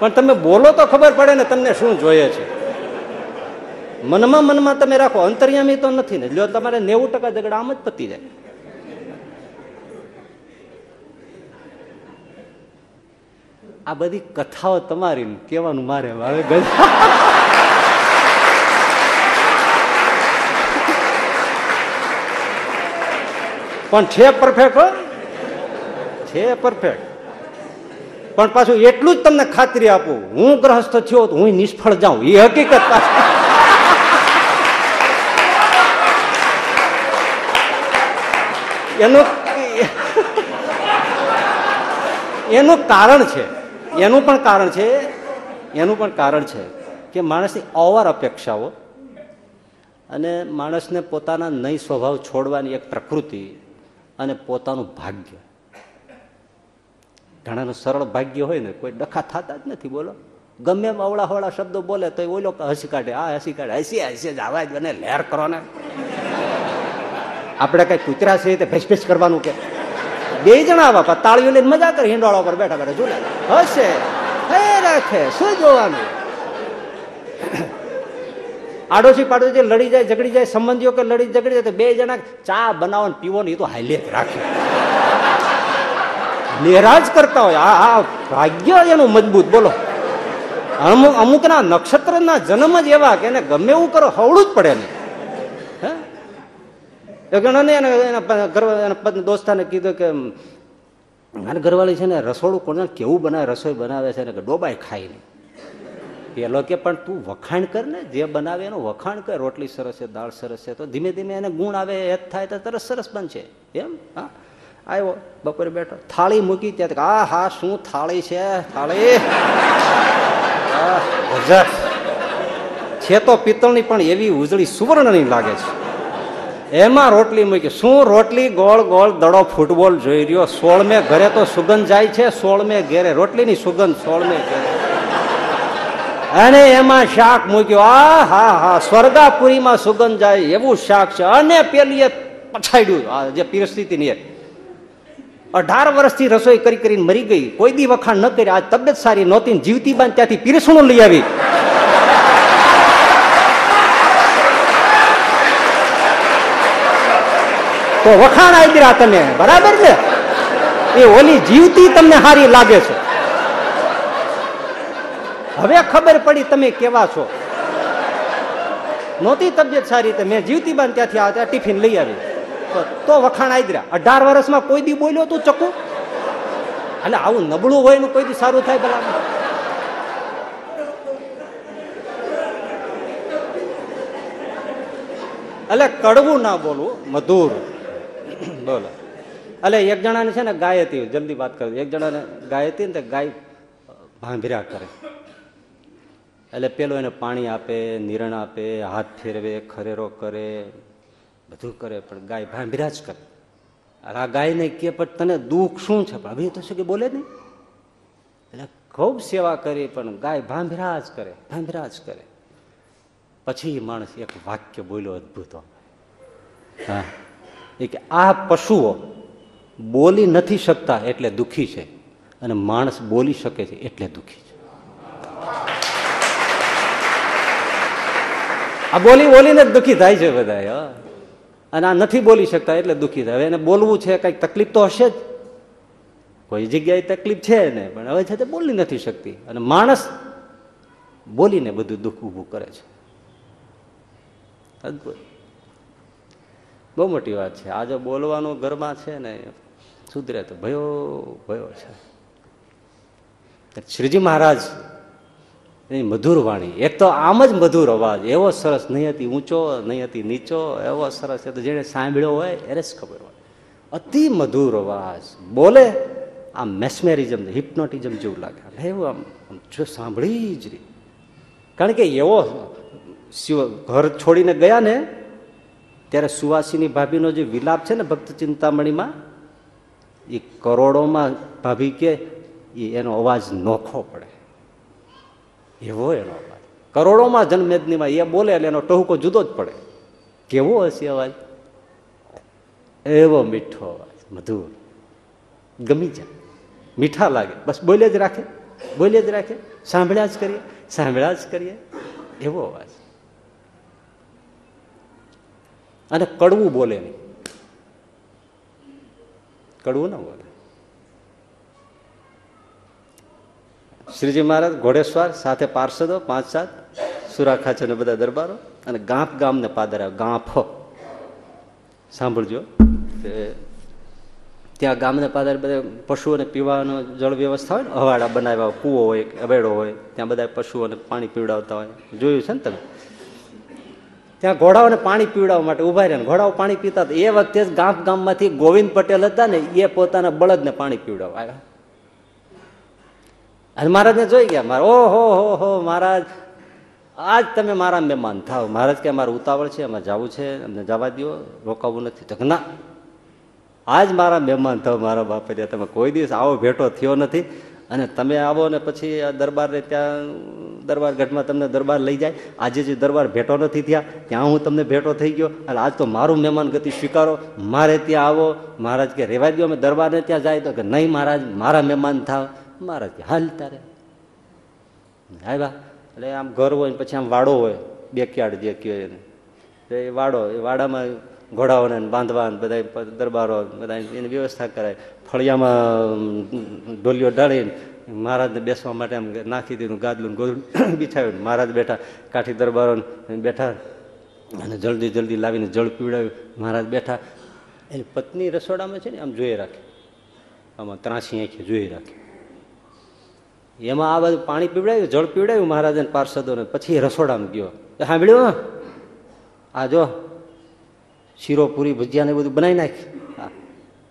પણ તમે બોલો તો ખબર પડે ને તમને શું જોઈએ છે. મનમાં મનમાં તમે રાખો, અંતર્યામી તો નથી ને. જો તમારે નેવું ટકા ઝઘડા આમ જ પતી જાય. આ બધી કથાઓ તમારી કહેવાનું મારે હવે ગજા પણ છે પરફેક્ટ હો. છે પરફેક્ટ પણ પાછું એટલું જ તમને ખાતરી આપું, હું ગ્રહસ્થ થયો તો હું નિષ્ફળ જાઉં. એ હકીકત પાછું. એનું એનું કારણ છે, એનું પણ કારણ છે, એનું પણ કારણ છે કે માણસની ઓવર અપેક્ષાઓ અને માણસને પોતાના નહીં સ્વભાવ છોડવાની એક પ્રકૃતિ અને પોતાનું ભાગ્ય. ઘણાનું સરળ ભાગ્ય હોય ને, કોઈ ડખા થતા જ નથી, બોલો. ગમે એમ અવળા હવળા શબ્દો બોલે તો ઓલો હસી કાઢે, આ હસી કાઢે, હસી હસી જ આવાજ બને, લહેર કરો ને. આપણે કઈ કૂતરા છે તે ભેસ ભેસ કરવાનું કે? બે જણા આવા તાળીઓ લઈને મજા કરે, હિંડોળા પર બેઠા બેઠા ઝૂલે હશે, હે રાખે, શું જોવાનું? આડોશી પાડોશી લડી જાય, ઝઘડી જાય, સંબંધીઓ કે લડી, ઝઘડી જાય, તો બે જણા ચા બનાવો ને પીવો ને એ તો હાલે રાખે. નેરાજ કરતા હોય. આ ભાગ્ય એનું મજબૂત, બોલો. અમુક, અમુકના નક્ષત્રના જન્મ જ એવા કે એને ગમે એવું કરો, હવડું જ પડે ને હે? જણાને એને, એના દોસ્તાને કીધું કે, મારા ઘરવાળી છે ને રસોડું કોણ કેવું બનાવે, રસોઈ બનાવે છે ને કે ડોબાય ખાઈ નહીં પેલો કે પણ તું વખાણ કર ને, જે બનાવે એનું વખાણ કર. રોટલી સરસ છે, દાળ સરસ છે, તો ધીમે ધીમે એને ગુણ આવે, એ થાય તો તરત સરસ બનશે. એમ? હા. આવ્યો બપોરે બેઠો. થાળી મૂકી ત્યાં આ હા, શું થાળી છે? થાળી. છે તો પિત્તળની, પણ એવી ઉજળી સુવર્ણની લાગે છે. એમાં રોટલી મૂકી, શું રોટલી? ગોળ ગોળ, દડો ફૂટબોલ જોઈ રહ્યો? સોળમે ઘરે તો સુગંધ જાય છે, સોળમે ઘેરે. રોટલીની સુગંધ સોળમે ઘેરે. અને એમાં શાક મૂક્યો. આ, હા હા, સ્વર્ગાપુરીમાં સુગંધ જાય એવું શાક છે. અને પેલી એ પછાડ્યું. આ જે પરિસ્થિતિની એ. અઢાર વર્ષથી રસોઈ કરી કરીને મરી ગઈ. કોઈ બી વખાણ ન કરી. આ તબિયત સારી નહોતી જીવતી બાન ત્યાંથી પીરસણું લઈ આવી. તો વખાણ આવી રહ્યા તમે બરાબર છે એ ઓલી જીવતી તમને સારી લાગે છે. હવે ખબર પડી તમે કેવા છો. નહોતી તબિયત સારી તો મેં જીવતી બાન ત્યાંથી આવતા ટિફિન લઈ આવી. તો- વખાણ આવી રહ્યા. અઢાર વર્ષમાં કોઈ દી બોલ્યો તું ચકુ? એટલે આવું નબળું હોય એનું કોઈ દી સારું થાય ભલા એટલે કડવું ના બોલવું. મધુર. બોલો. એટલે એક જણાને છે ને ગાય હતી. જલ્દી વાત કરું. એક જણાને ગાય હતી ને ગાય ભાંભીરા કરે. એટલે પેલો એને પાણી આપે, નિરણ આપે, હાથ ફેરવે, ખરેરો કરે, બધું કરે, પણ ગાય ભાંભર્યા જ કરે. અરે આ ગાયને કે, પણ તને દુઃખ શું છે? પણ હવે તો શું કે, બોલે નહીં. એટલે ખૂબ સેવા કરી, પણ ગાય ભાંભર્યા જ કરે ભાંભર્યા જ કરે. પછી માણસ એક વાક્ય બોલ્યો અદભુત હા. એ કે, આ પશુઓ બોલી નથી શકતા એટલે દુઃખી છે, અને માણસ બોલી શકે છે એટલે દુઃખી છે. આ બોલી બોલીને જ દુઃખી થાય છે બધા અને આ નથી બોલી શકતા એટલે દુઃખી થાય. એને બોલવું છે, કંઈક તકલીફ તો હશે જ. કોઈ જગ્યાએ તકલીફ છે ને, પણ હવે છે તે બોલી નથી શકતી. અને માણસ બોલીને બધું દુઃખ ઊભું કરે છે. અદભુત. બહુ મોટી વાત છે. આજે બોલવાનું ઘરમાં છે ને, સુધરે તો ભયો ભયો છે. શ્રીજી મહારાજ એની મધુર વાણી. એક તો આમ જ મધુર અવાજ. એવો સરસ નહીં હતી ઊંચો, નહીં હતી નીચો, એવો સરસ એ તો જેણે સાંભળ્યો હોય એને જ ખબર હોય. અતિ મધુર અવાજ. બોલે, આમ મેસ્મેરિઝમ હિપ્નોટિઝમ જેવું લાગે. એવું આમ જો સાંભળી જ રહી. કારણ કે એવો શિવ ઘર છોડીને ગયા ને, ત્યારે સુવાસીની ભાભીનો જે વિલાપ છે ને ભક્ત ચિંતામણીમાં, એ કરોડોમાં ભાભી કે એનો અવાજ નોખો પડે. એવો એનો અવાજ. કરોડોમાં જન્મેદનીમાં એ બોલે એટલે એનો ટહુકો જુદો જ પડે. કેવો હશે અવાજ? એવો મીઠો અવાજ, મધુર. ગમી જાય. મીઠા લાગે. બસ બોલે જ રાખે. બોલે જ રાખે. સાંભળ્યા જ કરીએ. સાંભળ્યા જ કરીએ. એવો અવાજ. અને કડવું બોલે નહીં. કડવું ના બોલે. શ્રીજી મહારાજ ઘોડેશ્વર સાથે પાર્ષદો પાંચ સાત સુરાખાચર ને બધા દરબારો અને ગાંફ ગામને પાદર ગાંફો સાંભળજો. ત્યાં ગામને પાદર બધા પશુઓને પીવાનો જળ વ્યવસ્થા હોય ને હવાડા બનાવ્યા કૂવો હોય, અવેડો હોય, ત્યાં બધા પશુઓને પાણી પીવડાવતા હોય. જોયું છે ને તમે? ત્યાં ઘોડાઓને પાણી પીવડાવવા માટે ઊભા રહ્યા ઘોડાઓ પાણી પીતા એ વખતે જ ગામ ગામમાંથી ગોવિંદ પટેલ હતા ને, એ પોતાના બળદને પાણી પીવડાવવા આવ્યા. અને મહારાજને જોઈ ગયા, મારા ઓહો, હો હો, મહારાજ, આજ તમે મારા મહેમાન થાવ. મહારાજ કે, અમારે ઉતાવળ છે, અમારે જવું છે, અમને જવા દો રોકાવું નથી. તો ના, આજ મારા મહેમાન થાવ, મારા બાપે તમે કોઈ દિવસ આવો, ભેટો થયો નથી. અને તમે આવો ને પછી આ દરબારને ત્યાં, દરબાર ગઢમાં તમને દરબાર લઈ જાય. આજે જે દરબાર ભેટો નથી થયા, ત્યાં હું તમને ભેટો થઈ ગયો. અને આજ તો મારું મહેમાન ગતિ સ્વીકારો. મારે ત્યાં આવો. મહારાજ કે, રેવા દો અમે દરબારને ત્યાં જાય. તો કે, નહીં, મહારાજ, મારા મહેમાન થાવ. મહારાજ કે, હાલ તારે. આવ્યા. એટલે આમ ઘર હોય ને પછી આમ વાડો હોય, બેકયાર્ડ જે કહે એને. એ વાડો, એ વાડામાં ઘોડાઓને બાંધવા બધા દરબારો બધા એની વ્યવસ્થા કરાય. ફળિયામાં ઢોલિયો ઢાળીને મહારાજને બેસવા માટે આમ નાખી દીધું, ગાદલું ગોદડું (coughs) બિછાવ્યું મહારાજ બેઠા, કાઠી દરબારો બેઠા અને જલ્દી જલ્દી લાવીને જળ પીવડાવ્યું. મહારાજ બેઠા. એની પત્ની રસોડામાં છે ને, આમ જોઈ રાખે. આમાં ત્રાસી આંખે જોઈ રાખે. એમાં આ બધું પાણી પીવડાવ્યું જળ પીવડાવ્યું મહારાજને પાર્ષદોને. પછી રસોડામાં ગયો. સાંભળ્યું આ જો, શીરો, પૂરી ભજીયા ને બધું બનાવી નાખ.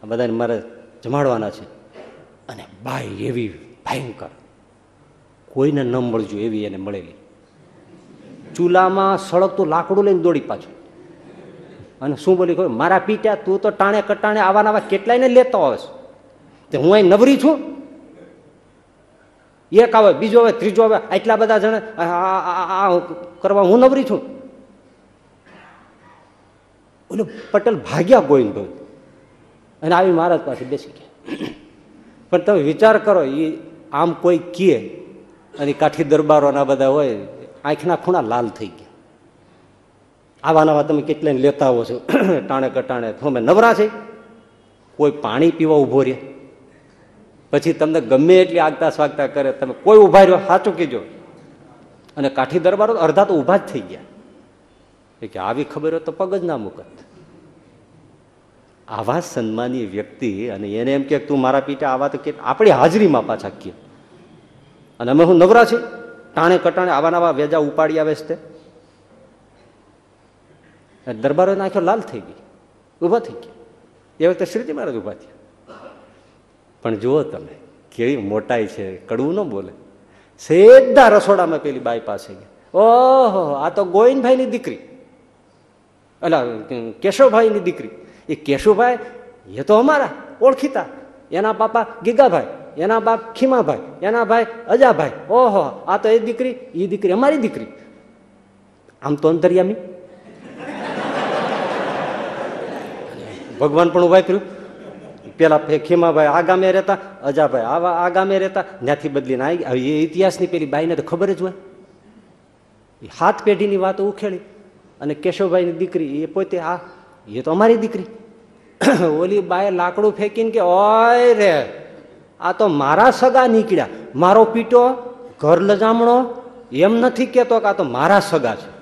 આ બધાને મારે જમાડવાના છે. અને બાઈ એવી ભયંકર. કોઈને ન મળજો એવી એને મળેલી. ચૂલામાં સળગતું લાકડું લઈને દોડી પાછું. અને શું બોલી કહ્યું મારા પીટ્યા, તું તો ટાણે કટાણે આવા નવા કેટલાયને લેતો આવે તે હું અહીં નવરી છું? એક આવે, બીજો આવે, ત્રીજો આવે, આટલા બધા જણ કરવા હું નવરી છું? ઓલું પટેલ ભાગ્યા ગોવિંદ અને આવી મહારાજ પાસે બેસી ગયા. પણ તમે વિચાર કરો એ આમ કોઈ કીએ અને કાઠી દરબારોના બધા હોય, આંખના ખૂણા લાલ થઈ ગયા. આવા નવા તમે કેટલાય લેતા આવો છો? (clears throat) ટાણે કટાણે. તમે નવરા છે. કોઈ પાણી પીવા ઊભો રહે પછી તમને ગમે એટલી આગતા સ્વાગતા કરે, તમે કોઈ ઊભા રહ્યો સાચું કીજો અને કાઠી દરબારો અડધા તો ઊભા જ થઈ ગયા. એ કે આવી ખબર હોય તો પગ જ ના મૂકત. આવા સન્માનીય વ્યક્તિ, અને એને એમ કે, તું મારા પીઠે આવા તો કે, આપણી હાજરીમાં પાછા કે અને અમે હું નવરા છીએ. ટાણે કટાણે આવા નવા વેજા ઉપાડી આવે છે દરબારો નાખ્યો, લાલ થઈ ગઈ. ઊભા થઈ ગયા. એ વખતે શ્રીજી મહારાજ ઊભા થયા. પણ જુઓ તમે, કેવી મોટાઈ છે, કડવું ન બોલે. સીધા રસોડામાં પેલી બાઈ પાસે ગયા ઓહો, આ તો ગોવિંદભાઈની દીકરી. અલા, કેશવભાઈની દીકરી. એ કેશુભાઈ એ તો અમારા, ઓળખીતા. એના બાપા ગીગાભાઈ, એના બાપ ખીમાભાઈ, એના ભાઈ અજાભાઈ. ઓહો, આ તો એ દીકરી એ દીકરી અમારી દીકરી. આમ તો અંતરિયામી. ભગવાન પણ ઊભા કર્યું. પેલા ખીમાભાઈ આ ગામે રહેતા અજાભાઈ આવા આ ગામે રહેતા ત્યાંથી બદલીને આવી એ ઇતિહાસની પેલી બાઈને તો ખબર જ હોય. એ હાથ પેઢીની વાતો ઉખેડી. અને કેશવભાઈની દીકરી, એ પોતે આ, એ તો અમારી દીકરી. (coughs) ઓલી બાએ લાકડું ફેંકીને કે, ઓય રે, આ તો મારા સગા નીકળ્યા. મારો પીટો, ઘર લજામણો, એમ નથી કેતો કે આ તો મારા સગા છે.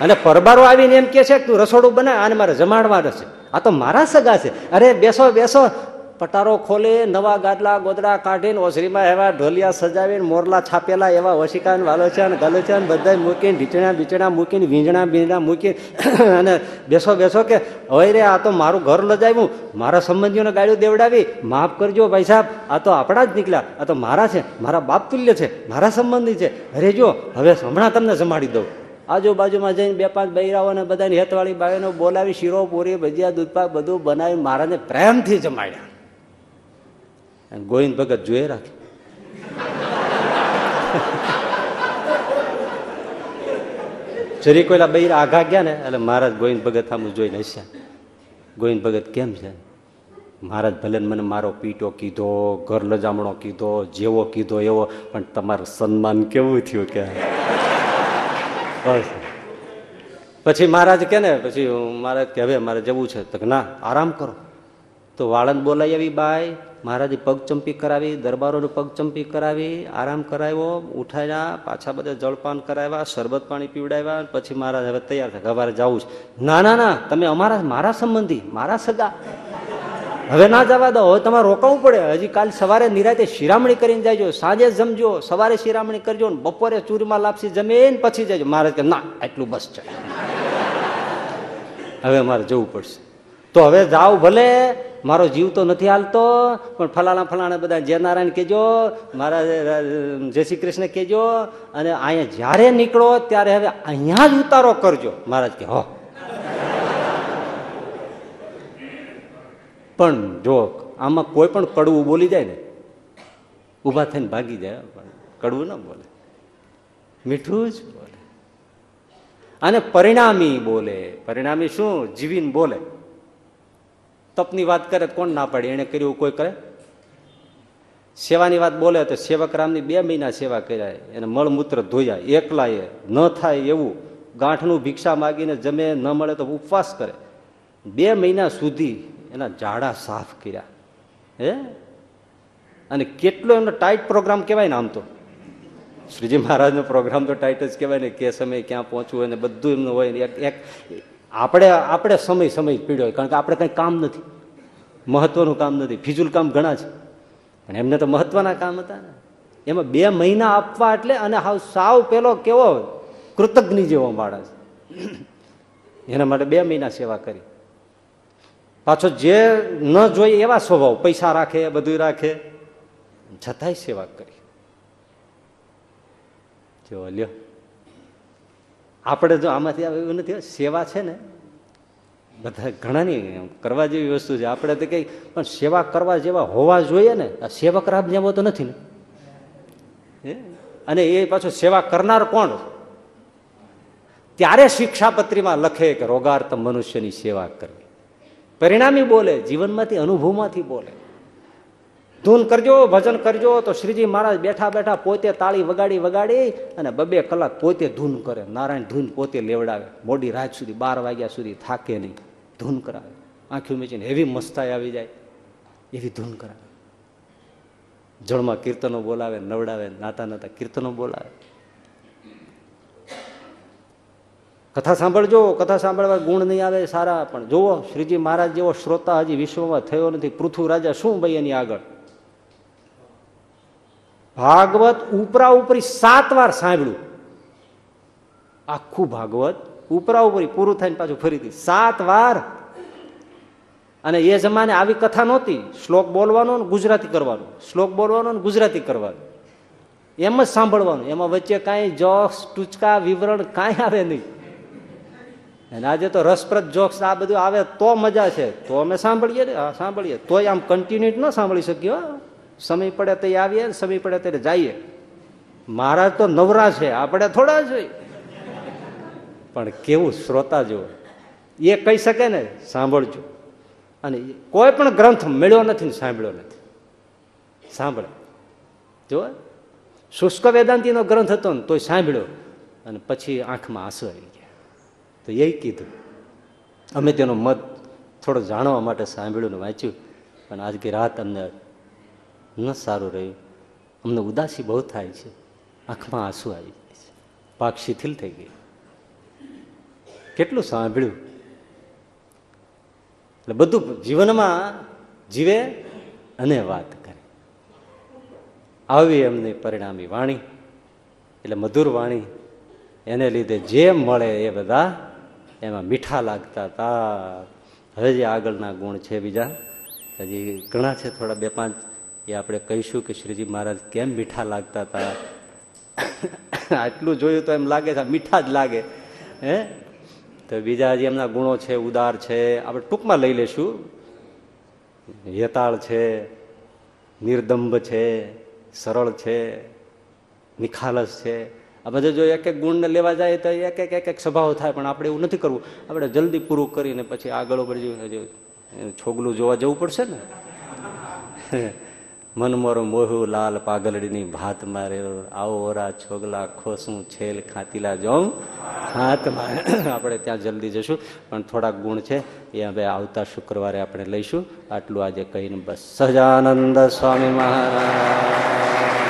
અને પરબારો આવીને એમ કે છે, તું રસોડું બનાવ, આને મારે જમાડવા છે. આ તો મારા સગા છે. અરે, બેસો બેસો. પટારો ખોલે, નવા ગાદલા ગોદડા કાઢીને ઓસરીમાં એવા ઢોલિયા સજાવીને મોરલા છાપેલા એવા ઓશિકાન, વાલોચાન, ગલોચાન બધા મૂકીને ઢીચણા બીચણા મૂકીને વીંજણા બીંજણા મૂકીને (coughs) અને બેસો બેસો કે હવે રે, આ તો મારું ઘર લજાવ્યું. મારા સંબંધીઓને ગાડીઓ દેવડાવી. માફ કરજો ભાઈ સાહેબ. આ તો આપણા જ નીકળ્યા. આ તો મારા છે. મારા બાપ તુલ્ય છે. મારા સંબંધી છે. અરે જો, હવે હમણાં તમને જમાડી દઉં. આજુબાજુમાં જઈને બે પાંચ બૈરાઓને બધાની હેતવાળી બાઈઓને બોલાવી, શીરો, પૂરી, ભજીયા, દૂધપાક બધું બનાવી મારાને પ્રેમથી જમાડ્યા. ગોવિંદ ભગત જોઈ રાખે. જરી કોઈલા બૈરા આઘા ગયા ને, એટલે મહારાજ ગોવિંદ ભગત આમ જોઈને હસ્યા. ગોવિંદ ભગત કેમ છે? મહારાજ ભલે મને મારો પીટો કીધો, ઘર લજામણો કીધો, જેવો કીધો એવો, પણ તમારું સન્માન કેવું થયું કે? પછી મહારાજ કે ને, પછી મહારાજ કે હવે મારે જવું છે. તો ના, આરામ કરો. તો વાળંદ બોલાવી આવી, બાઈ, મહારાજે પગ ચંપી કરાવી, દરબારોને પગ ચંપી કરાવી, આરામ કરાવ્યો ઉઠાવ્યા પાછા બધા જળપાન કરાવ્યા, શરબત પાણી પીવડાવ્યા પછી મહારાજ હવે તૈયાર થાય સવારે જવું છે. ના ના ના, તમે અમારા, મારા સંબંધી, મારા સગા. હવે ના જવા દો. હવે તમારે રોકાવું પડે. હજી કાલ સવારે નિરાતે શિરામણી કરીને જાયજો સાંજે જમજો. સવારે શિરામણી કરજો ને બપોરે ચૂરમાં લાપસી જમીન, પછી જજો. મહારાજ કે ના એટલું બસ છે. હવે મારે જવું પડશે. તો હવે જાઓ ભલે. મારો જીવ તો નથી હાલતો, પણ ફલાણા ફલાણા બધા જય નારાયણ કેજો મારા જય શ્રી કૃષ્ણ કેજો અને અહીંયા જ્યારે નીકળો ત્યારે હવે અહીંયા જ ઉતારો કરજો. મહારાજ કે, હો. પણ જો આમાં કોઈ પણ કડવું બોલી જાય ને, ઊભા થઈને ભાગી જાય, પણ કડવું ના બોલે. મીઠું જ બોલે. અને પરિણામી બોલે. પરિણામી શું? જીવીને બોલે. તપની વાત કરે કોણ ના પાડે? એને કર્યું કોઈ કરે? સેવાની વાત બોલે તો સેવક રામની બે મહિના સેવા કર્યા, એને મળમૂત્ર ધોયા એકલા ન થાય એવું. ગાંઠનું ભિક્ષા માગીને જમે ન મળે તો ઉપવાસ કરે. બે મહિના સુધી એના જાડા સાફ કર્યા. હે? અને કેટલો એમનો ટાઈટ પ્રોગ્રામ કહેવાય ને આમ તો? શ્રીજી મહારાજનો પ્રોગ્રામ તો ટાઈટ જ કહેવાય ને કે સમય ક્યાં પહોંચવું ને બધું એમનું હોય ને એક એક આપણે આપણે સમય સમય પીડ્યો હોય, કારણ કે આપણે કંઈ કામ નથી. મહત્વનું કામ નથી. ફિજુલ કામ ઘણા છે. પણ એમને તો મહત્વના કામ હતા ને. એમાં બે મહિના આપવા એટલે અને હાવ સાવ પેલો કેવો કૃતજ્ઞ જેવો માણસ એના માટે બે મહિના સેવા કરી. પાછો જે ન જોઈએ એવા સ્વભાવ, પૈસા રાખે બધું રાખે. છતાંય સેવા કરી. જો લ્યો. આપણે જો આમાંથી એવું નથી, સેવા છે ને, બધા ઘણાની કરવા જેવી વસ્તુ છે. આપણે તો કઈ, પણ સેવા કરવા જેવા હોવા જોઈએ ને, આ સેવક રાબ જેવો તો નથી ને. અને એ પાછો સેવા કરનાર કોણ? ત્યારે શિક્ષાપત્રીમાં લખે કે રોગાર્થ મનુષ્યની સેવા કરવી. પરિણામી બોલે, જીવનમાંથી અનુભવમાંથી બોલે. ધૂન કરજો, ભજન કરજો, તો શ્રીજી મહારાજ બેઠા બેઠા પોતે તાળી વગાડી વગાડી અને બબે કલાક પોતે ધૂન કરે. નારાયણ ધૂન પોતે લેવડાવે. મોડી રાત સુધી, બાર વાગ્યા સુધી થાકે નહીં. ધૂન કરાવે. આંખી મેચીને એવી મસ્તાઈ આવી જાય. એવી ધૂન કરાવે. જળમાં કીર્તનો બોલાવે, નવડાવે નાતા નાતા કીર્તનો બોલાવે. કથા સાંભળજો, કથા સાંભળવા ગુણ નહીં આવે સારા, પણ જુઓ, શ્રીજી મહારાજ જેવો શ્રોતા હજી વિશ્વમાં થયો નથી. પૃથ્વી રાજા શું ભાઈ એની આગળ? ભાગવત ઉપરા ઉપરી સાત વાર સાંભળ્યું. આખું ભાગવત ઉપરા ઉપરી પૂરું થઈને પાછું ફરીથી સાત વાર. અને એ જમાને આવી કથા નહોતી. શ્લોક બોલવાનો ને ગુજરાતી કરવાનો. શ્લોક બોલવાનો ને ગુજરાતી કરવાનું. એમ જ સાંભળવાનું. એમાં વચ્ચે કાંઈ જોક્સ ટૂચકા, વિવરણ કાંઈ આવે નહીં. અને આજે તો રસપ્રદ જોક્સ આ બધું આવે તો મજા છે. તો અમે સાંભળીએ ને, હા, સાંભળીએ. તોય આમ કન્ટિન્યુ ન સાંભળી શકીએ સમય પડે તો આવીએ સમય પડે ત્યારે જઈએ. મહારાજ તો નવરા છે, આપણે થોડા જોઈએ પણ કેવું શ્રોતા જુઓ એ કહી શકે ને, સાંભળજો. અને કોઈ પણ ગ્રંથ મળ્યો નથી ને સાંભળ્યો નથી. સાંભળે. જો, શુષ્ક વેદાંતિનો ગ્રંથ હતો ને, તોય સાંભળ્યો. અને પછી આંખમાં આંસુ આવી તો એ કીધું. અમે તેનો મત થોડો જાણવા માટે સાંભળ્યું ને વાંચ્યું, પણ આજ કે રાત અમને ન સારું રહ્યું. અમને ઉદાસી બહુ થાય છે. આંખમાં આંસુ આવી જાય છે. પાક શિથિલ થઈ ગઈ. કેટલું સાંભળ્યું? એટલે બધું જીવનમાં જીવે અને વાત કરે. આવી એમની પરિણામી વાણી, એટલે મધુર વાણી, એને લીધે જે મળે એ બધા એમાં મીઠા લાગતા હતા હવે જે આગળના ગુણ છે બીજા, હજી ઘણા છે થોડા બે પાંચ, એ આપણે કહીશું કે શ્રીજી મહારાજ કેમ મીઠા લાગતા હતા આટલું જોયું તો એમ લાગે છે મીઠા જ લાગે. હે? તો બીજા હજી એમના ગુણો છે, ઉદાર છે, આપણે ટૂંકમાં લઈ લેશું યતાળ છે, નિર્દંભ છે, સરળ છે, નિખાલસ છે આ બધા જો એક એક ગુણને લેવા જાય તો એક એક એક એક સ્વભાવ થાય, પણ આપણે એવું નથી કરવું. આપણે જલ્દી પૂરું કરીને પછી આગળ ઉપર છોગલું જોવા જવું પડશે ને? (laughs) મનમોરો મોહુ લાલ પાગલડીની ભાત મારે. આવો ઓરા છોગલા ખોસું છેલ ખાતીલા જોમ હાથ મારે. (coughs) આપણે ત્યાં જલ્દી જશું, પણ થોડાક ગુણ છે, એ હવે આવતા શુક્રવારે આપણે લઈશું. આટલું આજે કહીને બસ. સહજાનંદ સ્વામી મહારાજ.